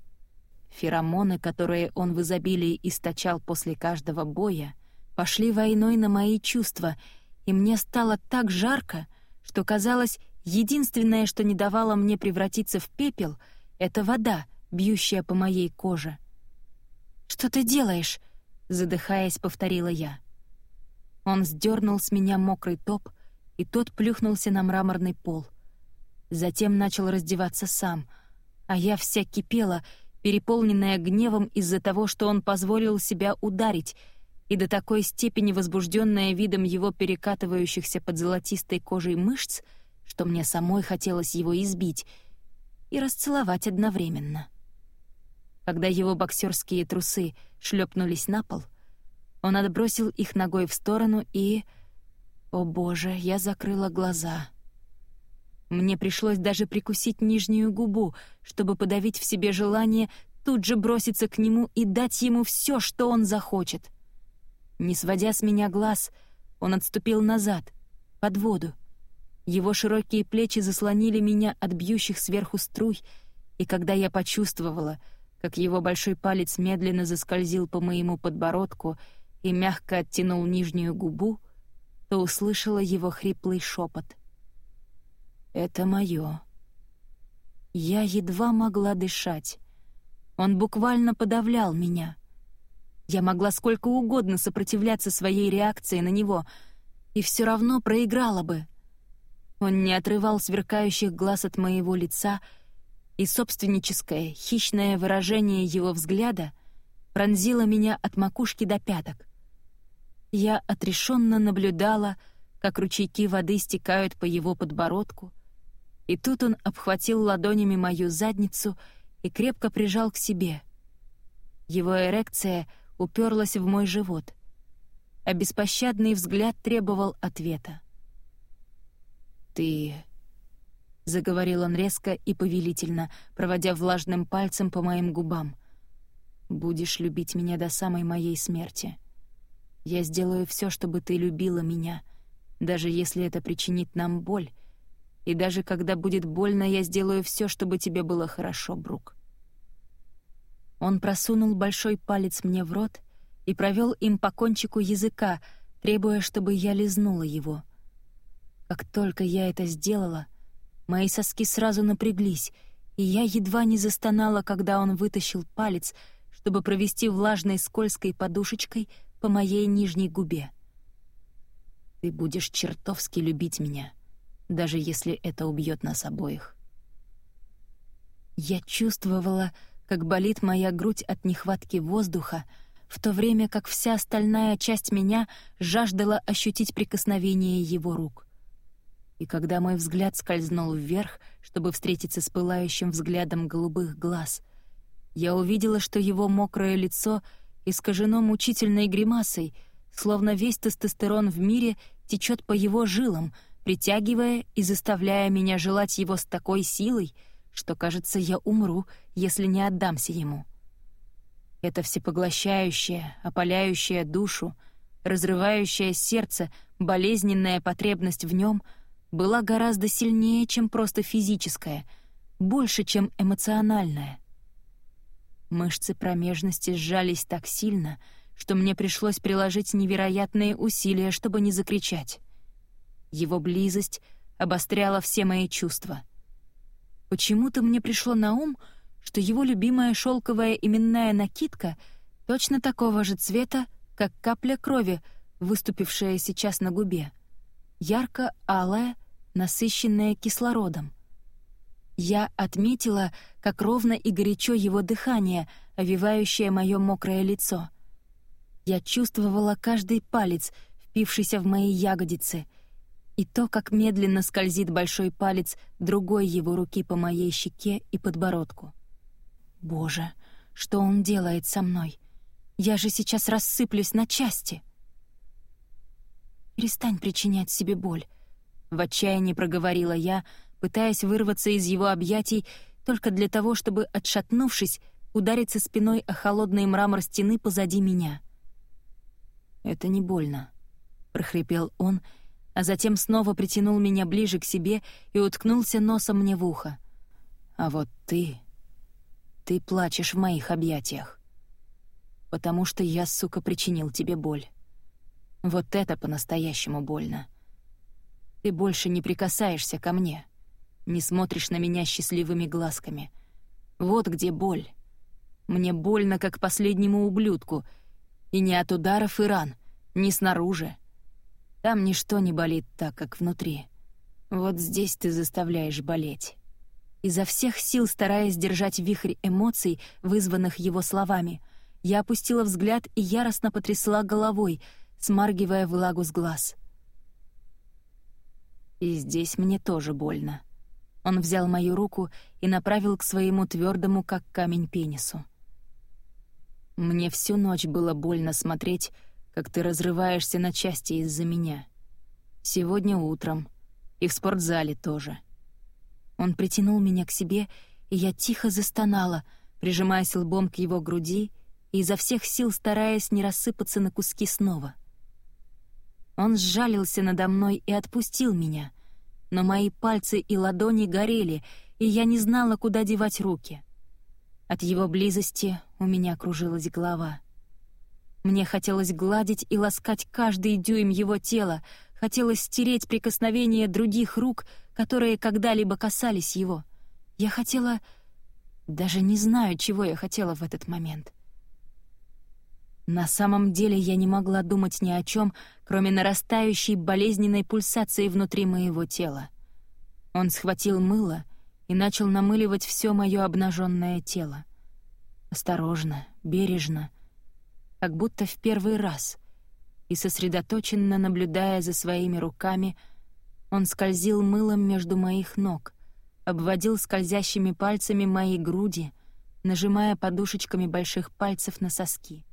Феромоны, которые он в изобилии источал после каждого боя, пошли войной на мои чувства, и мне стало так жарко, что казалось, единственное, что не давало мне превратиться в пепел, — это вода, бьющая по моей коже. «Что ты делаешь?» — задыхаясь, повторила я. Он сдернул с меня мокрый топ, и тот плюхнулся на мраморный пол. Затем начал раздеваться сам, а я вся кипела, переполненная гневом из-за того, что он позволил себя ударить, и до такой степени возбужденная видом его перекатывающихся под золотистой кожей мышц, что мне самой хотелось его избить и расцеловать одновременно. Когда его боксерские трусы шлепнулись на пол — он отбросил их ногой в сторону и... О боже, я закрыла глаза. Мне пришлось даже прикусить нижнюю губу, чтобы подавить в себе желание тут же броситься к нему и дать ему все, что он захочет. Не сводя с меня глаз, он отступил назад, под воду. Его широкие плечи заслонили меня от бьющих сверху струй, и когда я почувствовала, как его большой палец медленно заскользил по моему подбородку — и мягко оттянул нижнюю губу, то услышала его хриплый шепот. «Это моё». Я едва могла дышать. Он буквально подавлял меня. Я могла сколько угодно сопротивляться своей реакции на него, и все равно проиграла бы. Он не отрывал сверкающих глаз от моего лица, и собственническое, хищное выражение его взгляда пронзило меня от макушки до пяток. Я отрешенно наблюдала, как ручейки воды стекают по его подбородку, и тут он обхватил ладонями мою задницу и крепко прижал к себе. Его эрекция уперлась в мой живот, а беспощадный взгляд требовал ответа. «Ты...» — заговорил он резко и повелительно, проводя влажным пальцем по моим губам. «Будешь любить меня до самой моей смерти». Я сделаю все, чтобы ты любила меня, даже если это причинит нам боль. И даже когда будет больно, я сделаю все, чтобы тебе было хорошо, Брук. Он просунул большой палец мне в рот и провел им по кончику языка, требуя, чтобы я лизнула его. Как только я это сделала, мои соски сразу напряглись, и я едва не застонала, когда он вытащил палец, чтобы провести влажной скользкой подушечкой — по моей нижней губе. Ты будешь чертовски любить меня, даже если это убьет нас обоих. Я чувствовала, как болит моя грудь от нехватки воздуха, в то время как вся остальная часть меня жаждала ощутить прикосновение его рук. И когда мой взгляд скользнул вверх, чтобы встретиться с пылающим взглядом голубых глаз, я увидела, что его мокрое лицо — искажено мучительной гримасой, словно весь тестостерон в мире течет по его жилам, притягивая и заставляя меня желать его с такой силой, что, кажется, я умру, если не отдамся ему. Это всепоглощающая, опаляющая душу, разрывающая сердце, болезненная потребность в нем была гораздо сильнее, чем просто физическая, больше, чем эмоциональная — Мышцы промежности сжались так сильно, что мне пришлось приложить невероятные усилия, чтобы не закричать. Его близость обостряла все мои чувства. Почему-то мне пришло на ум, что его любимая шелковая именная накидка точно такого же цвета, как капля крови, выступившая сейчас на губе. Ярко-алая, насыщенная кислородом. Я отметила, как ровно и горячо его дыхание, овивающее мое мокрое лицо. Я чувствовала каждый палец, впившийся в мои ягодицы, и то, как медленно скользит большой палец другой его руки по моей щеке и подбородку. Боже, что он делает со мной? Я же сейчас рассыплюсь на части. Перестань причинять себе боль. В отчаянии проговорила я, пытаясь вырваться из его объятий только для того, чтобы, отшатнувшись, удариться спиной о холодный мрамор стены позади меня. «Это не больно», — прохрипел он, а затем снова притянул меня ближе к себе и уткнулся носом мне в ухо. «А вот ты... ты плачешь в моих объятиях. Потому что я, сука, причинил тебе боль. Вот это по-настоящему больно. Ты больше не прикасаешься ко мне, не смотришь на меня счастливыми глазками. Вот где боль. Мне больно, как последнему ублюдку, и не от ударов и ран, не снаружи. Там ничто не болит так, как внутри. Вот здесь ты заставляешь болеть. Изо всех сил, стараясь держать вихрь эмоций, вызванных его словами, я опустила взгляд и яростно потрясла головой, смаргивая влагу с глаз. И здесь мне тоже больно. Он взял мою руку и направил к своему твердому, как камень, пенису. Мне всю ночь было больно смотреть, как ты разрываешься на части из-за меня. Сегодня утром. И в спортзале тоже. Он притянул меня к себе, и я тихо застонала, прижимаясь лбом к его груди и изо всех сил стараясь не рассыпаться на куски снова. Он сжалился надо мной и отпустил меня, но мои пальцы и ладони горели, и я не знала, куда девать руки. От его близости у меня кружилась голова. Мне хотелось гладить и ласкать каждый дюйм его тела, хотелось стереть прикосновения других рук, которые когда-либо касались его. Я хотела... Даже не знаю, чего я хотела в этот момент. На самом деле я не могла думать ни о чем, кроме нарастающей болезненной пульсации внутри моего тела. Он схватил мыло — и начал намыливать все мое обнаженное тело. Осторожно, бережно, как будто в первый раз, и сосредоточенно наблюдая за своими руками, он скользил мылом между моих ног, обводил скользящими пальцами мои груди, нажимая подушечками больших пальцев на соски.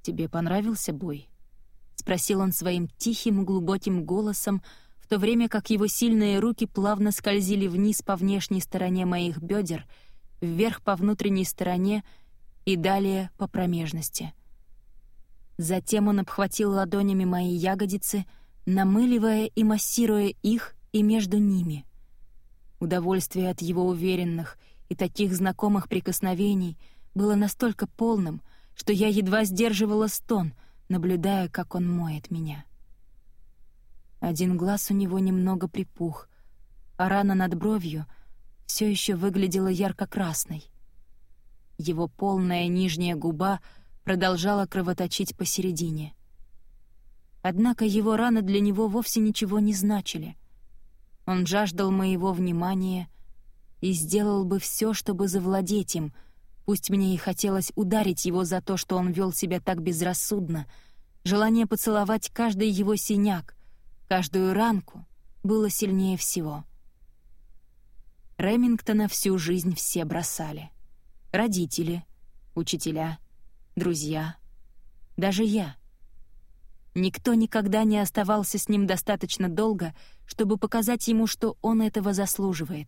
«Тебе понравился бой?» — спросил он своим тихим глубоким голосом, в то время как его сильные руки плавно скользили вниз по внешней стороне моих бедер, вверх по внутренней стороне и далее по промежности. Затем он обхватил ладонями мои ягодицы, намыливая и массируя их и между ними. Удовольствие от его уверенных и таких знакомых прикосновений было настолько полным, что я едва сдерживала стон, наблюдая, как он моет меня. Один глаз у него немного припух, а рана над бровью все еще выглядела ярко-красной. Его полная нижняя губа продолжала кровоточить посередине. Однако его раны для него вовсе ничего не значили. Он жаждал моего внимания и сделал бы все, чтобы завладеть им, пусть мне и хотелось ударить его за то, что он вел себя так безрассудно, желание поцеловать каждый его синяк, каждую ранку было сильнее всего. Ремингтона всю жизнь все бросали. Родители, учителя, друзья, даже я. Никто никогда не оставался с ним достаточно долго, чтобы показать ему, что он этого заслуживает.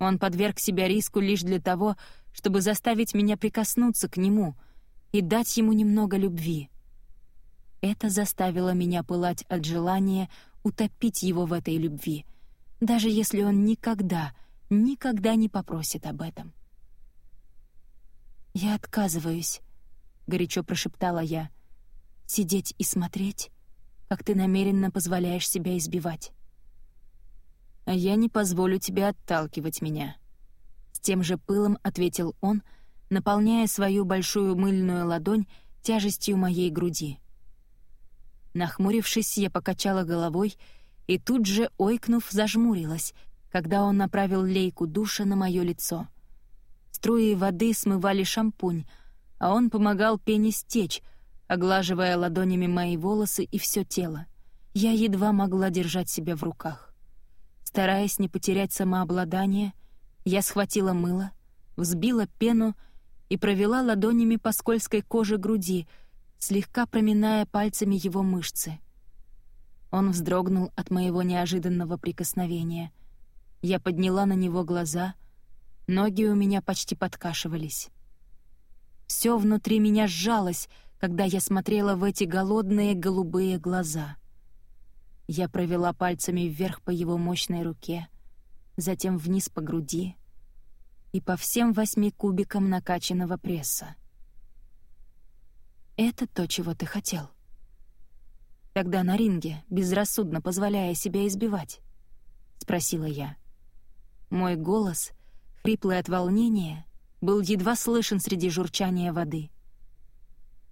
Он подверг себя риску лишь для того, чтобы заставить меня прикоснуться к нему и дать ему немного любви — это заставило меня пылать от желания утопить его в этой любви, даже если он никогда, никогда не попросит об этом. «Я отказываюсь», — горячо прошептала я, — «сидеть и смотреть, как ты намеренно позволяешь себя избивать». «А я не позволю тебе отталкивать меня», — с тем же пылом ответил он, наполняя свою большую мыльную ладонь тяжестью моей груди. Нахмурившись, я покачала головой и тут же, ойкнув, зажмурилась, когда он направил лейку душа на мое лицо. Струи воды смывали шампунь, а он помогал пене стечь, оглаживая ладонями мои волосы и все тело. Я едва могла держать себя в руках. Стараясь не потерять самообладание, я схватила мыло, взбила пену и провела ладонями по скользкой коже груди, слегка проминая пальцами его мышцы. Он вздрогнул от моего неожиданного прикосновения. Я подняла на него глаза, ноги у меня почти подкашивались. Все внутри меня сжалось, когда я смотрела в эти голодные голубые глаза. Я провела пальцами вверх по его мощной руке, затем вниз по груди и по всем восьми кубикам накачанного пресса. «Это то, чего ты хотел?» «Тогда на ринге, безрассудно позволяя себя избивать?» — спросила я. Мой голос, хриплый от волнения, был едва слышен среди журчания воды —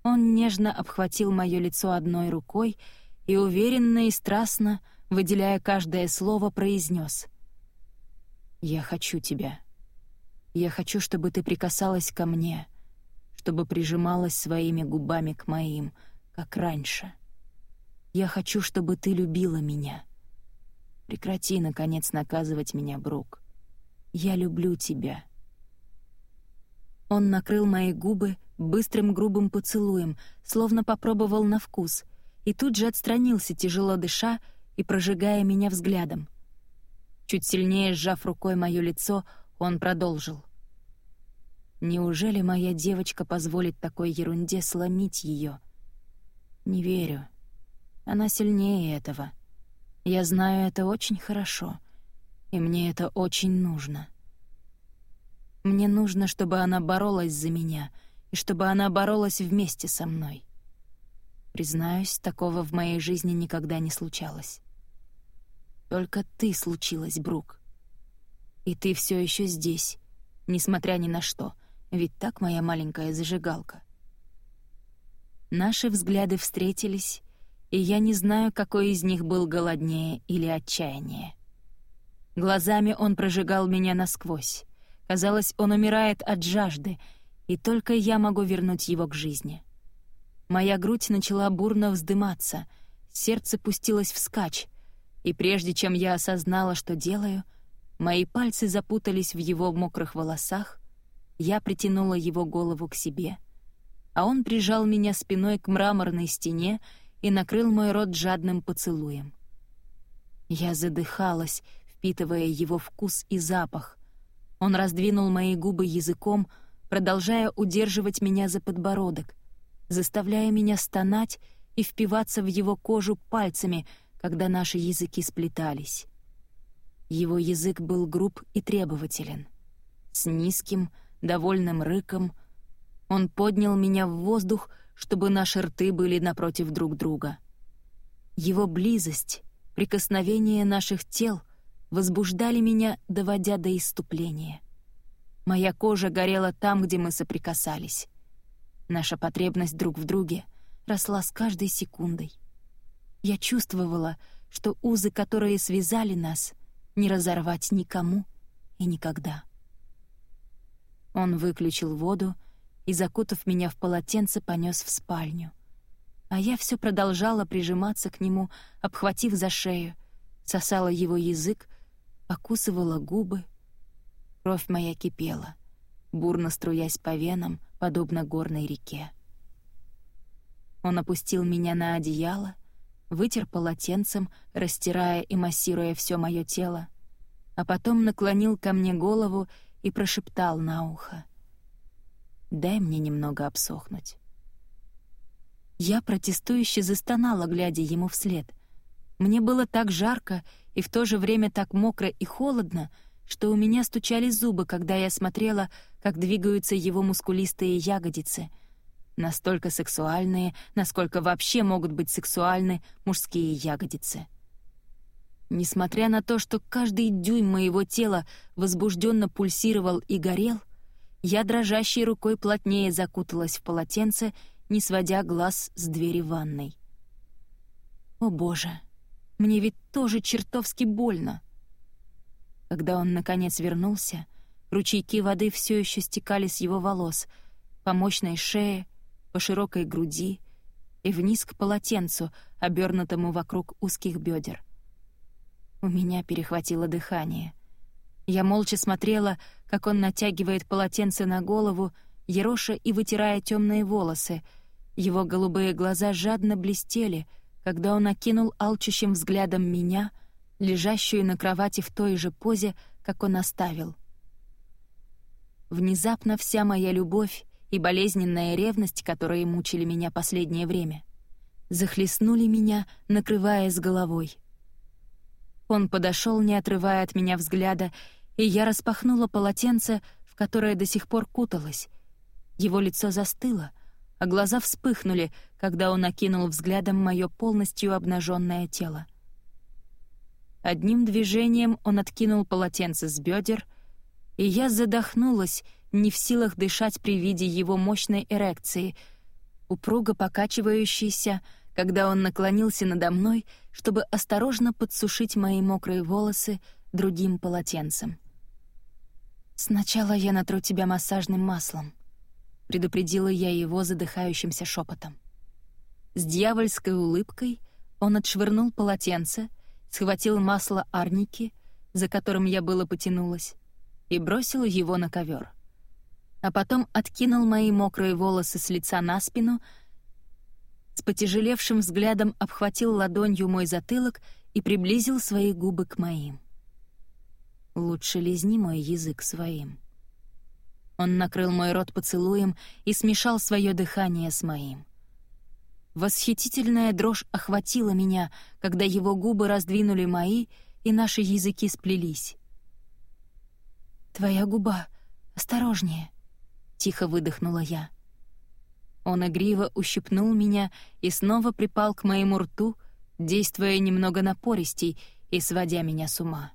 он нежно обхватил моё лицо одной рукой и уверенно и страстно, выделяя каждое слово, произнёс: «Я хочу тебя. Я хочу, чтобы ты прикасалась ко мне, чтобы прижималась своими губами к моим, как раньше. Я хочу, чтобы ты любила меня. Прекрати, наконец, наказывать меня, Брук. Я люблю тебя». Он накрыл мои губы быстрым грубым поцелуем, словно попробовал на вкус, и тут же отстранился, тяжело дыша и прожигая меня взглядом. Чуть сильнее сжав рукой моё лицо, он продолжил. «Неужели моя девочка позволит такой ерунде сломить её? Не верю. Она сильнее этого. Я знаю это очень хорошо, и мне это очень нужно. Мне нужно, чтобы она боролась за меня — и чтобы она боролась вместе со мной. Признаюсь, такого в моей жизни никогда не случалось. Только ты случилась, Брук. И ты все еще здесь, несмотря ни на что, ведь так моя маленькая зажигалка. Наши взгляды встретились, и я не знаю, какой из них был голоднее или отчаяние. Глазами он прожигал меня насквозь. Казалось, он умирает от жажды — и только я могу вернуть его к жизни. Моя грудь начала бурно вздыматься, сердце пустилось вскачь, и прежде чем я осознала, что делаю, мои пальцы запутались в его мокрых волосах, я притянула его голову к себе, а он прижал меня спиной к мраморной стене и накрыл мой рот жадным поцелуем. Я задыхалась, впитывая его вкус и запах. Он раздвинул мои губы языком, продолжая удерживать меня за подбородок, заставляя меня стонать и впиваться в его кожу пальцами, когда наши языки сплетались. Его язык был груб и требователен. С низким, довольным рыком он поднял меня в воздух, чтобы наши рты были напротив друг друга. Его близость, прикосновение наших тел возбуждали меня, доводя до иступления — Моя кожа горела там, где мы соприкасались. Наша потребность друг в друге росла с каждой секундой. Я чувствовала, что узы, которые связали нас, не разорвать никому и никогда. Он выключил воду и, закутав меня в полотенце, понес в спальню. А я все продолжала прижиматься к нему, обхватив за шею, сосала его язык, покусывала губы, Кровь моя кипела, бурно струясь по венам, подобно горной реке. Он опустил меня на одеяло, вытер полотенцем, растирая и массируя все мое тело, а потом наклонил ко мне голову и прошептал на ухо. «Дай мне немного обсохнуть». Я протестующе застонала, глядя ему вслед. Мне было так жарко и в то же время так мокро и холодно, что у меня стучали зубы, когда я смотрела, как двигаются его мускулистые ягодицы. Настолько сексуальные, насколько вообще могут быть сексуальны мужские ягодицы. Несмотря на то, что каждый дюйм моего тела возбужденно пульсировал и горел, я дрожащей рукой плотнее закуталась в полотенце, не сводя глаз с двери ванной. О боже, мне ведь тоже чертовски больно. Когда он, наконец, вернулся, ручейки воды все еще стекали с его волос, по мощной шее, по широкой груди, и вниз к полотенцу, обернутому вокруг узких бедер. У меня перехватило дыхание. Я молча смотрела, как он натягивает полотенце на голову, ероша и вытирая темные волосы. Его голубые глаза жадно блестели, когда он окинул алчущим взглядом меня, лежащую на кровати в той же позе, как он оставил. Внезапно вся моя любовь и болезненная ревность, которые мучили меня последнее время, захлестнули меня, накрывая с головой. Он подошел, не отрывая от меня взгляда, и я распахнула полотенце, в которое до сих пор куталась. Его лицо застыло, а глаза вспыхнули, когда он окинул взглядом мое полностью обнаженное тело. Одним движением он откинул полотенце с бедер, и я задохнулась, не в силах дышать при виде его мощной эрекции, упруго покачивающейся, когда он наклонился надо мной, чтобы осторожно подсушить мои мокрые волосы другим полотенцем. «Сначала я натру тебя массажным маслом», — предупредила я его задыхающимся шепотом. С дьявольской улыбкой он отшвырнул полотенце, схватил масло арники, за которым я было потянулась, и бросил его на ковер. А потом откинул мои мокрые волосы с лица на спину, с потяжелевшим взглядом обхватил ладонью мой затылок и приблизил свои губы к моим. Лучше лизни мой язык своим. Он накрыл мой рот поцелуем и смешал свое дыхание с моим. Восхитительная дрожь охватила меня, когда его губы раздвинули мои, и наши языки сплелись. «Твоя губа, осторожнее!» — тихо выдохнула я. Он игриво ущипнул меня и снова припал к моему рту, действуя немного напористей и сводя меня с ума.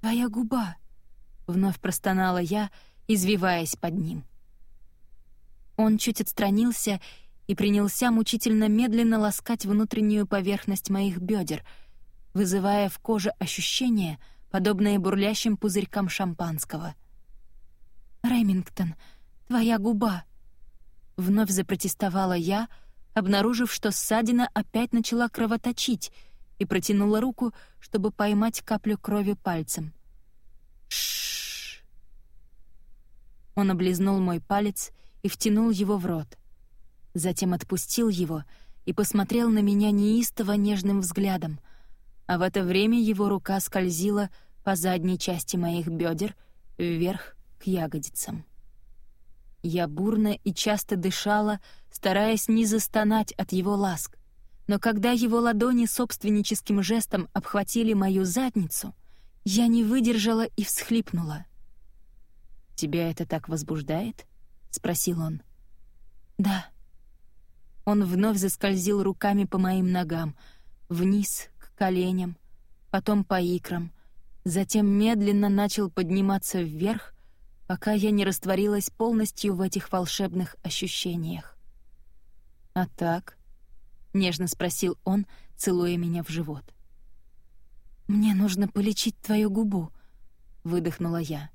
«Твоя губа!» — вновь простонала я, извиваясь под ним. Он чуть отстранился и принялся мучительно медленно ласкать внутреннюю поверхность моих бедер, вызывая в коже ощущения, подобные бурлящим пузырькам шампанского. «Ремингтон, твоя губа!» Вновь запротестовала я, обнаружив, что ссадина опять начала кровоточить, и протянула руку, чтобы поймать каплю крови пальцем. Шш. Он облизнул мой палец и втянул его в рот. Затем отпустил его и посмотрел на меня неистово нежным взглядом, а в это время его рука скользила по задней части моих бедер вверх к ягодицам. Я бурно и часто дышала, стараясь не застонать от его ласк, но когда его ладони собственническим жестом обхватили мою задницу — я не выдержала и всхлипнула. «Тебя это так возбуждает?» — спросил он. «Да». Он вновь заскользил руками по моим ногам, вниз, к коленям, потом по икрам, затем медленно начал подниматься вверх, пока я не растворилась полностью в этих волшебных ощущениях. «А так?» — нежно спросил он, целуя меня в живот. «Мне нужно полечить твою губу», — выдохнула я.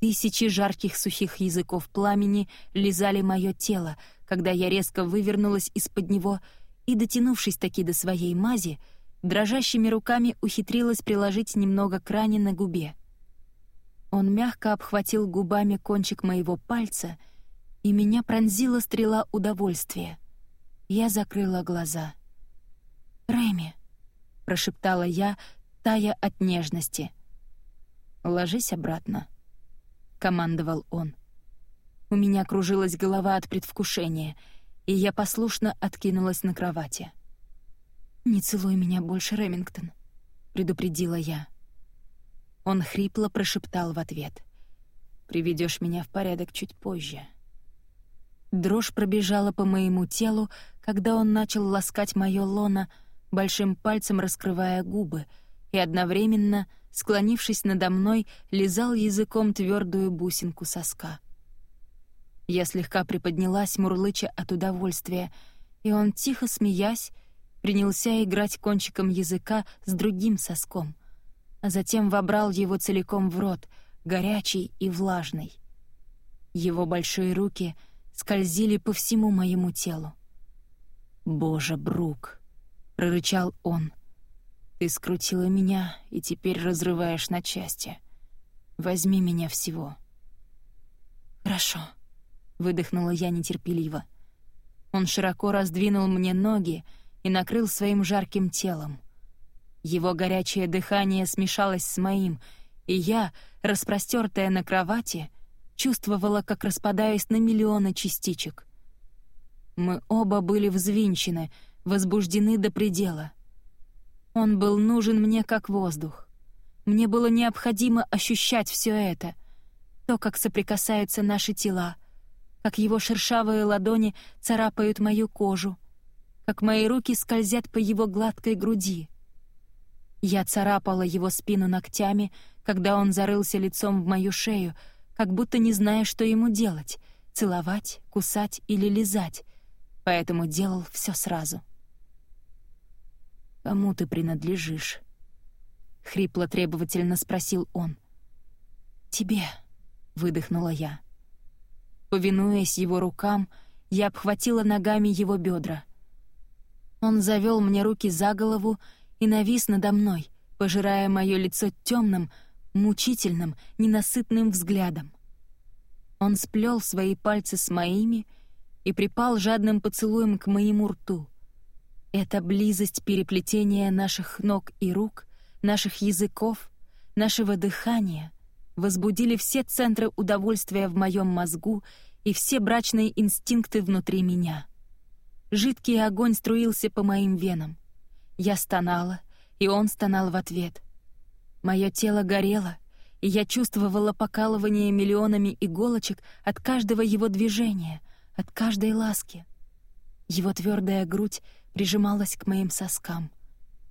Тысячи жарких сухих языков пламени лизали мое тело, когда я резко вывернулась из-под него и, дотянувшись таки до своей мази, дрожащими руками ухитрилась приложить немного к ране на губе. Он мягко обхватил губами кончик моего пальца, и меня пронзила стрела удовольствия. Я закрыла глаза. «Рэми», — прошептала я, тая от нежности. «Ложись обратно», — командовал он. У меня кружилась голова от предвкушения, и я послушно откинулась на кровати. «Не целуй меня больше, Ремингтон», — предупредила я. Он хрипло прошептал в ответ. «Приведешь меня в порядок чуть позже». Дрожь пробежала по моему телу, когда он начал ласкать моё лоно, большим пальцем раскрывая губы, и одновременно, склонившись надо мной, лизал языком твердую бусинку соска. Я слегка приподнялась, мурлыча от удовольствия, и он, тихо смеясь, принялся играть кончиком языка с другим соском, а затем вобрал его целиком в рот, горячий и влажный. Его большие руки скользили по всему моему телу. «Боже, Брук!» — прорычал он. «Ты скрутила меня и теперь разрываешь на части. Возьми меня всего». «Хорошо», — выдохнула я нетерпеливо. Он широко раздвинул мне ноги и накрыл своим жарким телом. Его горячее дыхание смешалось с моим, и я, распростертая на кровати, чувствовала, как распадаюсь на миллионы частичек. Мы оба были взвинчены, возбуждены до предела. Он был нужен мне как воздух. Мне было необходимо ощущать все это, то, как соприкасаются наши тела, как его шершавые ладони царапают мою кожу, как мои руки скользят по его гладкой груди. Я царапала его спину ногтями, когда он зарылся лицом в мою шею, как будто не зная, что ему делать — целовать, кусать или лизать, поэтому делал все сразу. «Кому ты принадлежишь?» — хрипло требовательно спросил он. «Тебе», — выдохнула я. Повинуясь его рукам, я обхватила ногами его бедра. Он завел мне руки за голову и навис надо мной, пожирая мое лицо темным, мучительным, ненасытным взглядом. Он сплел свои пальцы с моими — и припал жадным поцелуем к моему рту. Эта близость переплетения наших ног и рук, наших языков, нашего дыхания возбудили все центры удовольствия в моем мозгу и все брачные инстинкты внутри меня. Жидкий огонь струился по моим венам. Я стонала, и он стонал в ответ. Мое тело горело, и я чувствовала покалывание миллионами иголочек от каждого его движения — от каждой ласки. Его твердая грудь прижималась к моим соскам.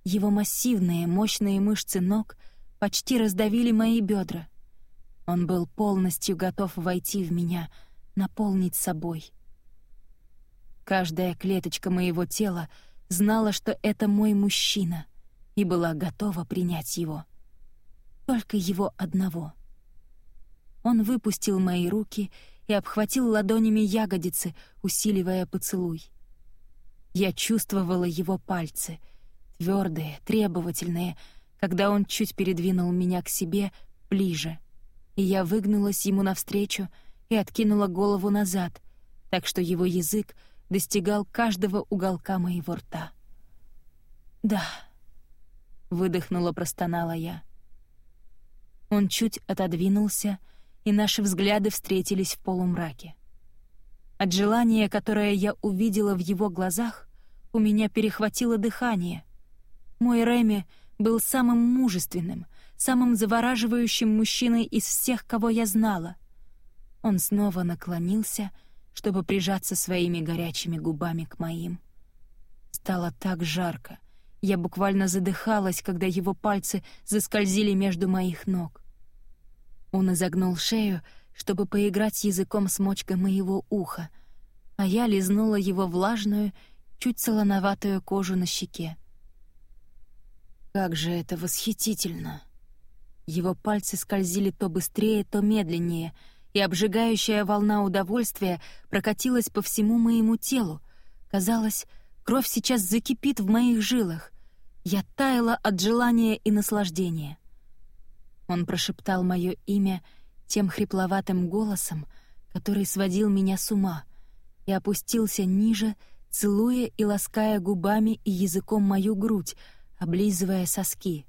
Его массивные, мощные мышцы ног почти раздавили мои бедра. Он был полностью готов войти в меня, наполнить собой. Каждая клеточка моего тела знала, что это мой мужчина, и была готова принять его. Только его одного. Он выпустил мои руки и обхватил ладонями ягодицы, усиливая поцелуй. Я чувствовала его пальцы, твердые, требовательные, когда он чуть передвинул меня к себе ближе, и я выгнулась ему навстречу и откинула голову назад, так что его язык достигал каждого уголка моего рта. «Да», — выдохнула, простонала я. Он чуть отодвинулся, — и наши взгляды встретились в полумраке. От желания, которое я увидела в его глазах, у меня перехватило дыхание. Мой Реми был самым мужественным, самым завораживающим мужчиной из всех, кого я знала. Он снова наклонился, чтобы прижаться своими горячими губами к моим. Стало так жарко. Я буквально задыхалась, когда его пальцы заскользили между моих ног. Он изогнул шею, чтобы поиграть языком с мочкой моего уха, а я лизнула его влажную, чуть солоноватую кожу на щеке. Как же это восхитительно! Его пальцы скользили то быстрее, то медленнее, и обжигающая волна удовольствия прокатилась по всему моему телу. Казалось, кровь сейчас закипит в моих жилах. Я таяла от желания и наслаждения. Он прошептал мое имя тем хрипловатым голосом, который сводил меня с ума, и опустился ниже, целуя и лаская губами и языком мою грудь, облизывая соски.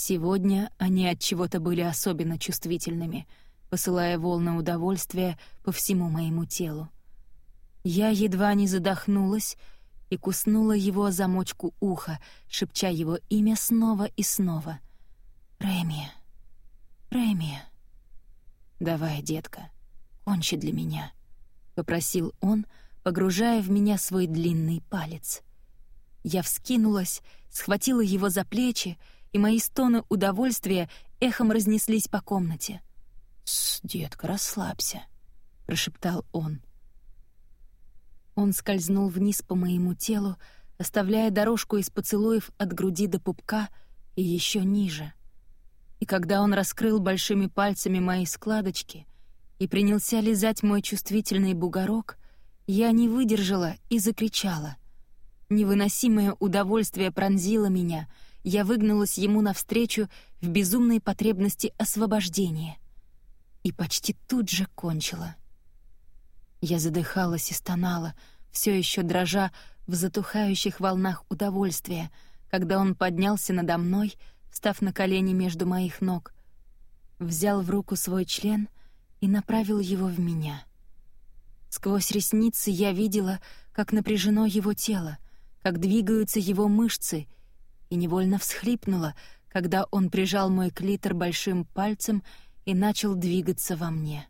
Сегодня они от чего-то были особенно чувствительными, посылая волны удовольствия по всему моему телу. Я едва не задохнулась и куснула его замочку уха, шепча его имя снова и снова. «Рэми, Рэми, давай, детка, кончи для меня», — попросил он, погружая в меня свой длинный палец. Я вскинулась, схватила его за плечи, и мои стоны удовольствия эхом разнеслись по комнате. «С, детка, расслабься», — прошептал он. Он скользнул вниз по моему телу, оставляя дорожку из поцелуев от груди до пупка и еще ниже и когда он раскрыл большими пальцами мои складочки и принялся лизать мой чувствительный бугорок, я не выдержала и закричала. Невыносимое удовольствие пронзило меня. Я выгнулась ему навстречу в безумной потребности освобождения. И почти тут же кончила. Я задыхалась и стонала, все еще дрожа в затухающих волнах удовольствия, когда он поднялся надо мной, встав на колени между моих ног, взял в руку свой член и направил его в меня. Сквозь ресницы я видела, как напряжено его тело, как двигаются его мышцы, и невольно всхлипнула, когда он прижал мой клитор большим пальцем и начал двигаться во мне.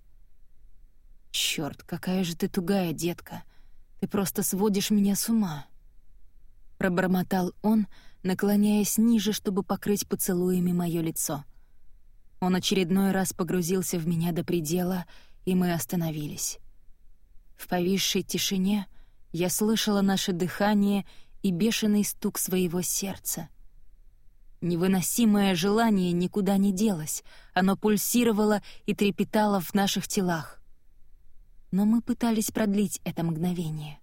«Чёрт, какая же ты тугая, детка! Ты просто сводишь меня с ума!» Пробормотал он, наклоняясь ниже, чтобы покрыть поцелуями моё лицо. Он очередной раз погрузился в меня до предела, и мы остановились. В повисшей тишине я слышала наше дыхание и бешеный стук своего сердца. Невыносимое желание никуда не делось, оно пульсировало и трепетало в наших телах. Но мы пытались продлить это мгновение.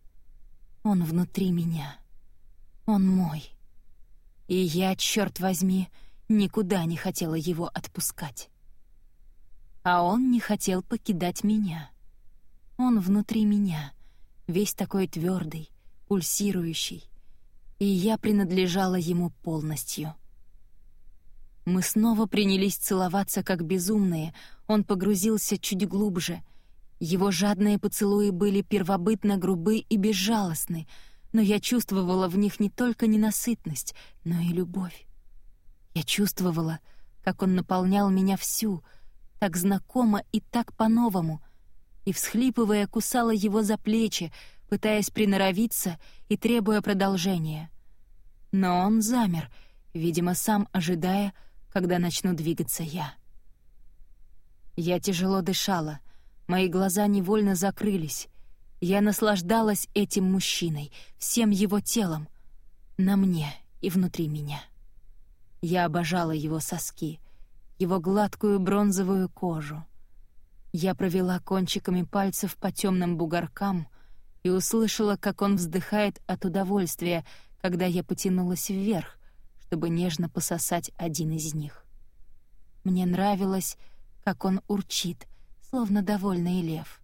Он внутри меня. Он мой. И я, черт возьми, никуда не хотела его отпускать. А он не хотел покидать меня. Он внутри меня, весь такой твердый, пульсирующий, и я принадлежала ему полностью. Мы снова принялись целоваться как безумные, он погрузился чуть глубже. Его жадные поцелуи были первобытно грубы и безжалостны, но я чувствовала в них не только ненасытность, но и любовь. Я чувствовала, как он наполнял меня всю, так знакомо и так по-новому — и, всхлипывая, кусала его за плечи, пытаясь приноровиться и требуя продолжения. Но он замер, видимо, сам ожидая, когда начну двигаться я. Я тяжело дышала, мои глаза невольно закрылись. Я наслаждалась этим мужчиной, всем его телом, на мне и внутри меня. Я обожала его соски, его гладкую бронзовую кожу — я провела кончиками пальцев по темным бугоркам и услышала, как он вздыхает от удовольствия, когда я потянулась вверх, чтобы нежно пососать один из них. Мне нравилось, как он урчит, словно довольный лев.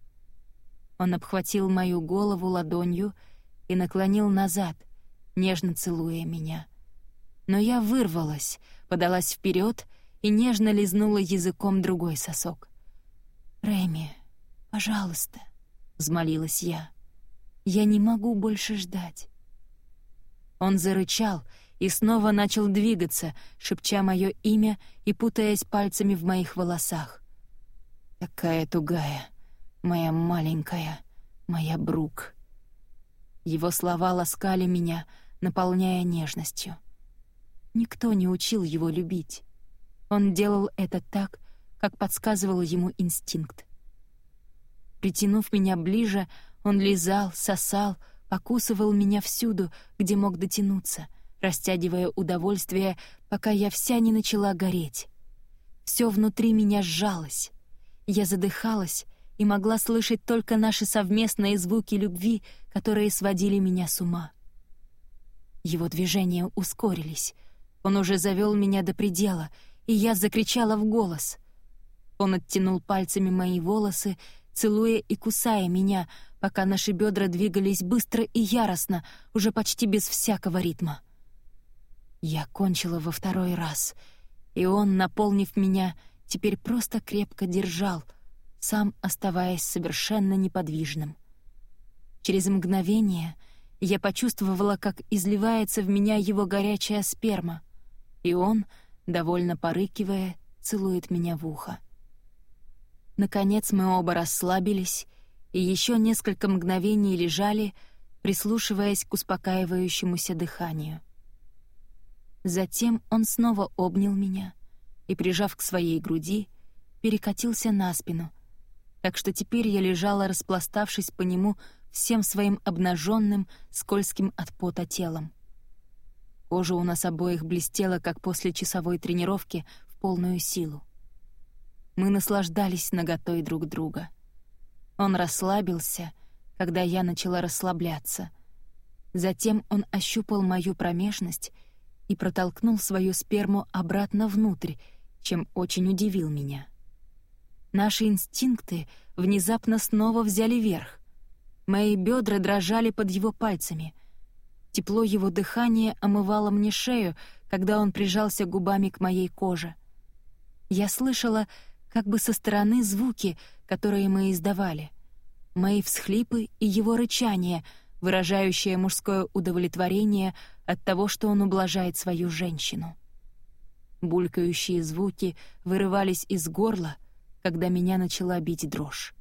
Он обхватил мою голову ладонью и наклонил назад, нежно целуя меня. Но я вырвалась, подалась вперед и нежно лизнула языком другой сосок. «Рэми, пожалуйста», — взмолилась я. «Я не могу больше ждать». Он зарычал и снова начал двигаться, шепча мое имя и путаясь пальцами в моих волосах. «Такая тугая, моя маленькая, моя Брук». Его слова ласкали меня, наполняя нежностью. Никто не учил его любить. Он делал это так, как подсказывал ему инстинкт. Притянув меня ближе, он лизал, сосал, покусывал меня всюду, где мог дотянуться, растягивая удовольствие, пока я вся не начала гореть. Все внутри меня сжалось. Я задыхалась и могла слышать только наши совместные звуки любви, которые сводили меня с ума. Его движения ускорились. Он уже завел меня до предела, и я закричала в голос. Он оттянул пальцами мои волосы, целуя и кусая меня, пока наши бедра двигались быстро и яростно, уже почти без всякого ритма. Я кончила во второй раз, и он, наполнив меня, теперь просто крепко держал, сам оставаясь совершенно неподвижным. Через мгновение я почувствовала, как изливается в меня его горячая сперма, и он, довольно порыкивая, целует меня в ухо. Наконец мы оба расслабились и еще несколько мгновений лежали, прислушиваясь к успокаивающемуся дыханию. Затем он снова обнял меня и, прижав к своей груди, перекатился на спину, так что теперь я лежала, распластавшись по нему всем своим обнаженным, скользким от пота телом. Кожа у нас обоих блестела, как после часовой тренировки, в полную силу. Мы наслаждались наготой друг друга. Он расслабился, когда я начала расслабляться. Затем он ощупал мою промежность и протолкнул свою сперму обратно внутрь, чем очень удивил меня. Наши инстинкты внезапно снова взяли верх. Мои бедра дрожали под его пальцами. Тепло его дыхания омывало мне шею, когда он прижался губами к моей коже. Я слышала как бы со стороны звуки, которые мы издавали. Мои всхлипы и его рычание, выражающее мужское удовлетворение от того, что он ублажает свою женщину. Булькающие звуки вырывались из горла, когда меня начала бить дрожь.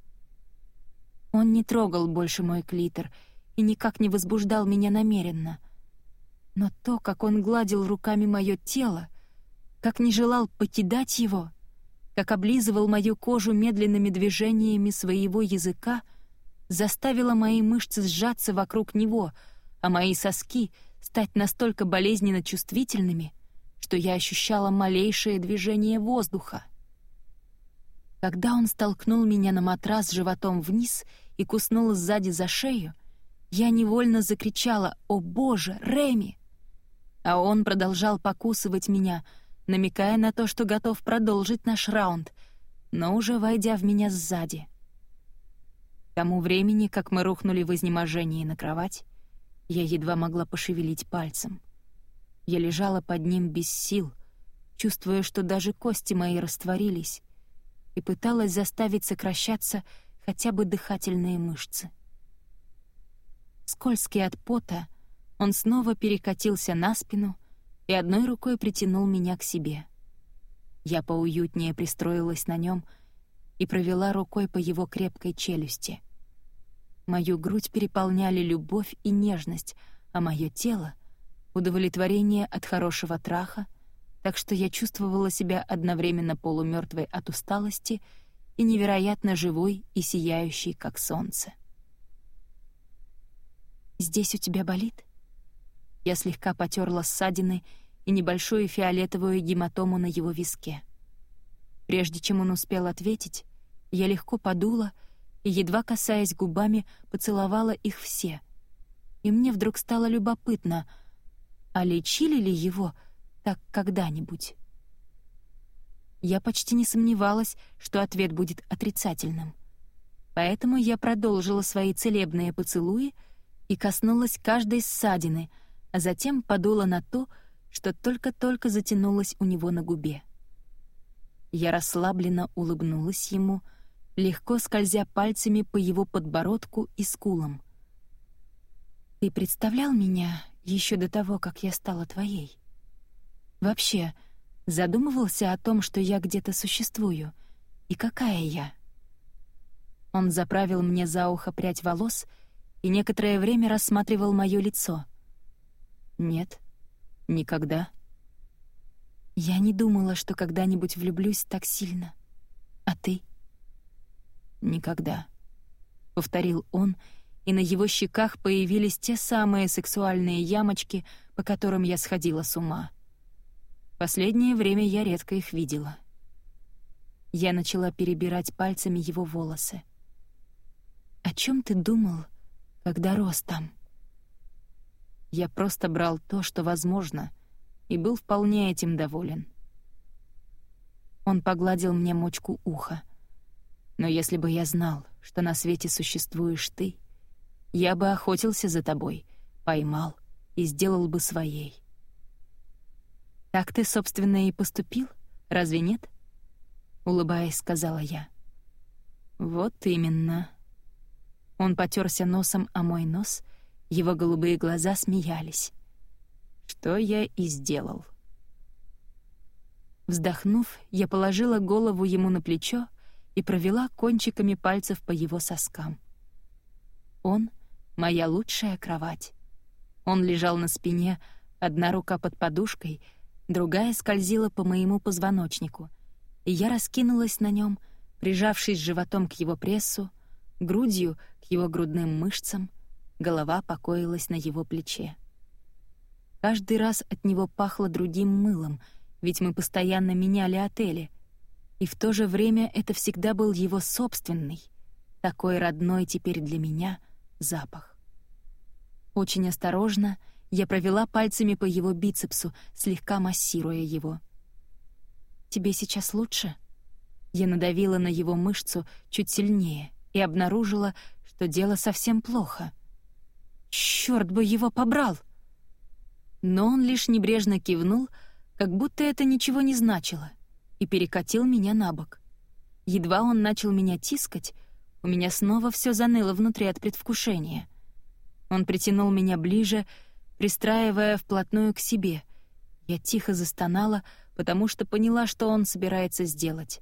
Он не трогал больше мой клитор и никак не возбуждал меня намеренно. Но то, как он гладил руками мое тело, как не желал покидать его, как облизывал мою кожу медленными движениями своего языка, заставило мои мышцы сжаться вокруг него, а мои соски стать настолько болезненно чувствительными, что я ощущала малейшее движение воздуха. Когда он столкнул меня на матрас животом вниз и куснул сзади за шею, я невольно закричала «О боже, Реми!» А он продолжал покусывать меня, намекая на то, что готов продолжить наш раунд, но уже войдя в меня сзади. К тому времени, как мы рухнули в изнеможении на кровать, я едва могла пошевелить пальцем. Я лежала под ним без сил, чувствуя, что даже кости мои растворились, и пыталась заставить сокращаться хотя бы дыхательные мышцы. Скользкий от пота, он снова перекатился на спину и одной рукой притянул меня к себе. Я поуютнее пристроилась на нем и провела рукой по его крепкой челюсти. Мою грудь переполняли любовь и нежность, а мое тело — удовлетворение от хорошего траха, так что я чувствовала себя одновременно полумертвой от усталости и невероятно живой и сияющей, как солнце. «Здесь у тебя болит?» Я слегка потерла ссадины и небольшую фиолетовую гематому на его виске. Прежде чем он успел ответить, я легко подула и, едва касаясь губами, поцеловала их все. И мне вдруг стало любопытно, а лечили ли его так когда-нибудь? Я почти не сомневалась, что ответ будет отрицательным. Поэтому я продолжила свои целебные поцелуи — и коснулась каждой ссадины, а затем подула на то, что только-только затянулось у него на губе. Я расслабленно улыбнулась ему, легко скользя пальцами по его подбородку и скулам. «Ты представлял меня еще до того, как я стала твоей? Вообще, задумывался о том, что я где-то существую, и какая я?» Он заправил мне за ухо прядь волос — и некоторое время рассматривал моё лицо. «Нет, никогда». «Я не думала, что когда-нибудь влюблюсь так сильно. А ты?» «Никогда», — повторил он, и на его щеках появились те самые сексуальные ямочки, по которым я сходила с ума. Последнее время я редко их видела. Я начала перебирать пальцами его волосы. «О чем ты думал, когда рос там. Я просто брал то, что возможно, и был вполне этим доволен. Он погладил мне мочку уха. Но если бы я знал, что на свете существуешь ты, я бы охотился за тобой, поймал и сделал бы своей. «Так ты, собственно, и поступил, разве нет?» — улыбаясь, сказала я. «Вот именно», он потерся носом о мой нос, его голубые глаза смеялись. Что я и сделал. Вздохнув, я положила голову ему на плечо и провела кончиками пальцев по его соскам. Он — моя лучшая кровать. Он лежал на спине, одна рука под подушкой, другая скользила по моему позвоночнику, и я раскинулась на нем, прижавшись животом к его прессу, грудью к его грудным мышцам, голова покоилась на его плече. Каждый раз от него пахло другим мылом, ведь мы постоянно меняли отели, и в то же время это всегда был его собственный, такой родной теперь для меня, запах. Очень осторожно я провела пальцами по его бицепсу, слегка массируя его. «Тебе сейчас лучше?» Я надавила на его мышцу чуть сильнее и обнаружила, что дело совсем плохо. «Чёрт бы его побрал!» Но он лишь небрежно кивнул, как будто это ничего не значило, и перекатил меня на бок. Едва он начал меня тискать, у меня снова все заныло внутри от предвкушения. Он притянул меня ближе, пристраивая вплотную к себе. Я тихо застонала, потому что поняла, что он собирается сделать.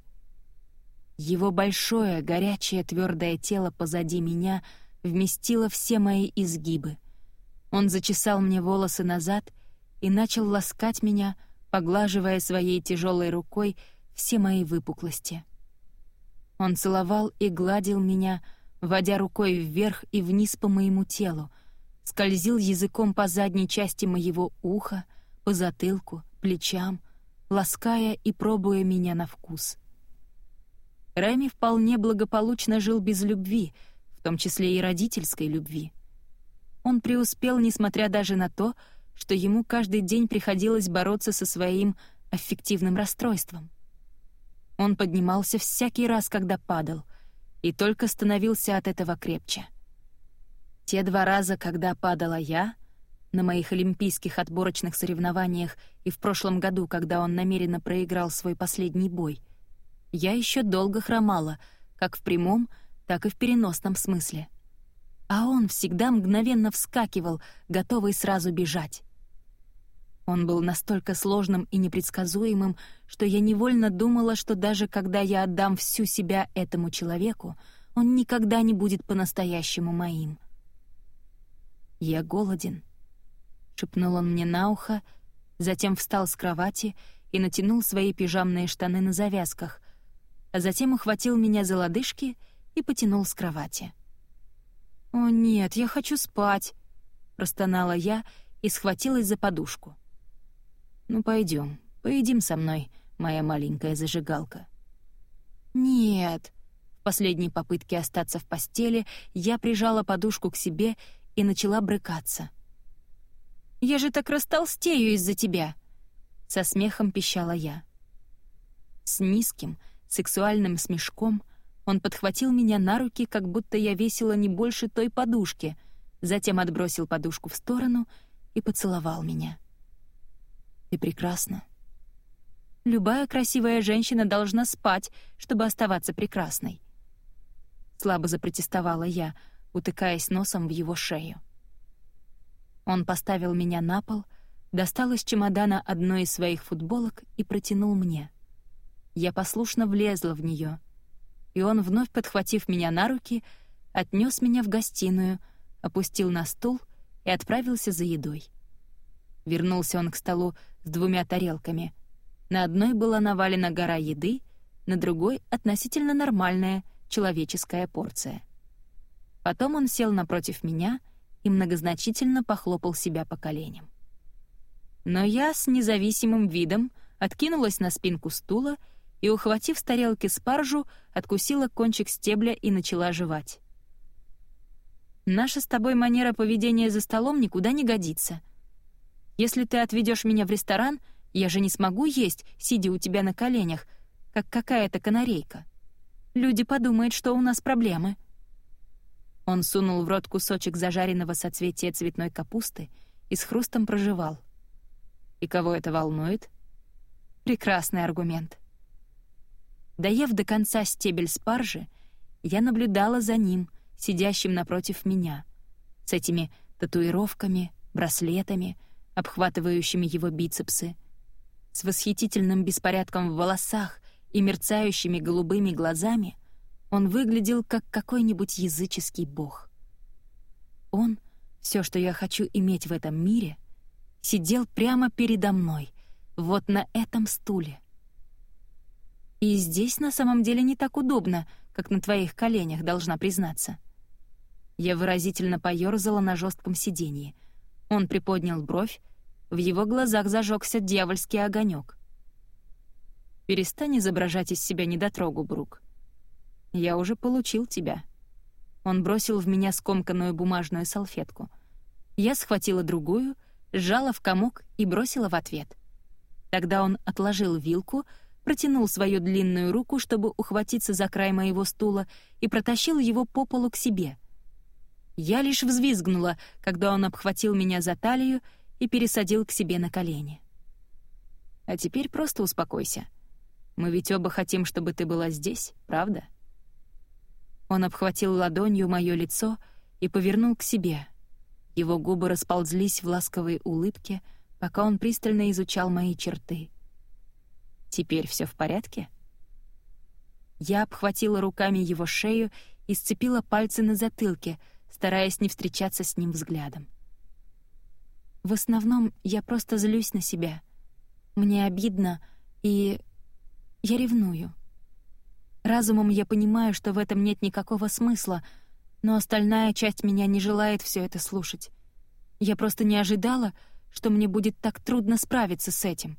Его большое, горячее, твердое тело позади меня вместило все мои изгибы. Он зачесал мне волосы назад и начал ласкать меня, поглаживая своей тяжелой рукой все мои выпуклости. Он целовал и гладил меня, водя рукой вверх и вниз по моему телу, скользил языком по задней части моего уха, по затылку, плечам, лаская и пробуя меня на вкус. Рэми вполне благополучно жил без любви, в том числе и родительской любви. Он преуспел, несмотря даже на то, что ему каждый день приходилось бороться со своим аффективным расстройством. Он поднимался всякий раз, когда падал, и только становился от этого крепче — те два раза, когда падала я, на моих олимпийских отборочных соревнованиях и в прошлом году, когда он намеренно проиграл свой последний бой, я еще долго хромала, как в прямом, так и в переносном смысле. А он всегда мгновенно вскакивал, готовый сразу бежать. Он был настолько сложным и непредсказуемым, что я невольно думала, что даже когда я отдам всю себя этому человеку, он никогда не будет по-настоящему моим. «Я голоден», — шепнул он мне на ухо, затем встал с кровати и натянул свои пижамные штаны на завязках, а затем ухватил меня за лодыжки и потянул с кровати. «О нет, я хочу спать», — простонала я и схватилась за подушку. «Ну пойдем, поедим со мной, моя маленькая зажигалка». «Нет», в последней попытке остаться в постели я прижала подушку к себе и начала брыкаться. «Я же так растолстею из-за тебя!» — со смехом пищала я. С низким, сексуальным смешком он подхватил меня на руки, как будто я весила не больше той подушки, затем отбросил подушку в сторону и поцеловал меня. «Ты прекрасна», Любая красивая женщина должна спать, чтобы оставаться прекрасной. Слабо запротестовала я, утыкаясь носом в его шею. Он поставил меня на пол, достал из чемодана одной из своих футболок и протянул мне. Я послушно влезла в нее, и он, вновь подхватив меня на руки, отнес меня в гостиную, опустил на стул и отправился за едой. Вернулся он к столу с двумя тарелками. На одной была навалена гора еды, на другой — относительно нормальная человеческая порция. Потом он сел напротив меня и многозначительно похлопал себя по коленям. Но я с независимым видом откинулась на спинку стула и, ухватив с тарелки спаржу, откусила кончик стебля и начала жевать. «Наша с тобой манера поведения за столом никуда не годится. Если ты отведешь меня в ресторан, я же не смогу есть, сидя у тебя на коленях, как какая-то канарейка. Люди подумают, что у нас проблемы». Он сунул в рот кусочек зажаренного соцветия цветной капусты и с хрустом прожевал. И кого это волнует? Прекрасный аргумент. Доев до конца стебель спаржи, я наблюдала за ним, сидящим напротив меня, с этими татуировками, браслетами, обхватывающими его бицепсы, с восхитительным беспорядком в волосах и мерцающими голубыми глазами — он выглядел как какой-нибудь языческий бог. Он, все, что я хочу иметь в этом мире, сидел прямо передо мной, вот на этом стуле. И здесь на самом деле не так удобно, как на твоих коленях, должна признаться. Я выразительно поёрзала на жестком сиденье. Он приподнял бровь, в его глазах зажегся дьявольский огонек. «Перестань изображать из себя недотрогу, Брук. Я уже получил тебя». Он бросил в меня скомканную бумажную салфетку. Я схватила другую, сжала в комок и бросила в ответ. Тогда он отложил вилку, протянул свою длинную руку, чтобы ухватиться за край моего стула, и протащил его по полу к себе. Я лишь взвизгнула, когда он обхватил меня за талию и пересадил к себе на колени. «А теперь просто успокойся. Мы ведь оба хотим, чтобы ты была здесь, правда?» Он обхватил ладонью мое лицо и повернул к себе. Его губы расползлись в ласковой улыбке, пока он пристально изучал мои черты. «Теперь все в порядке?» Я обхватила руками его шею и сцепила пальцы на затылке, стараясь не встречаться с ним взглядом. В основном я просто злюсь на себя. Мне обидно, и я ревную. Разумом я понимаю, что в этом нет никакого смысла, но остальная часть меня не желает все это слушать. Я просто не ожидала, что мне будет так трудно справиться с этим.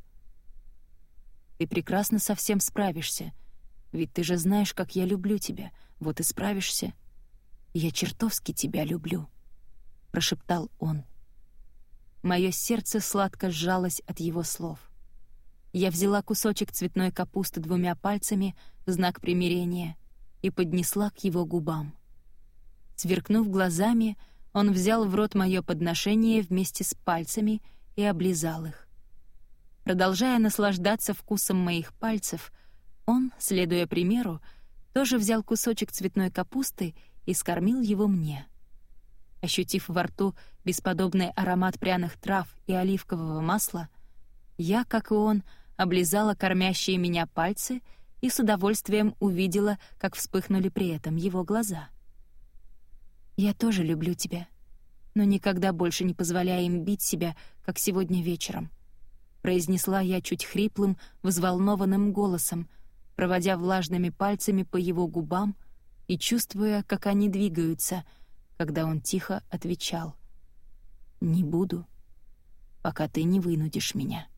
Ты прекрасно со всем справишься, ведь ты же знаешь, как я люблю тебя, вот и справишься. Я чертовски тебя люблю, — прошептал он. Мое сердце сладко сжалось от его слов. Я взяла кусочек цветной капусты двумя пальцами в знак примирения и поднесла к его губам. Сверкнув глазами, он взял в рот мое подношение вместе с пальцами и облизал их. Продолжая наслаждаться вкусом моих пальцев, он, следуя примеру, тоже взял кусочек цветной капусты и скормил его мне. Ощутив во рту бесподобный аромат пряных трав и оливкового масла, я, как и он, облизала кормящие меня пальцы и с удовольствием увидела, как вспыхнули при этом его глаза. «Я тоже люблю тебя, но никогда больше не позволяй им бить себя, как сегодня вечером», произнесла я чуть хриплым, взволнованным голосом, проводя влажными пальцами по его губам и чувствуя, как они двигаются, когда он тихо отвечал «Не буду, пока ты не вынудишь меня».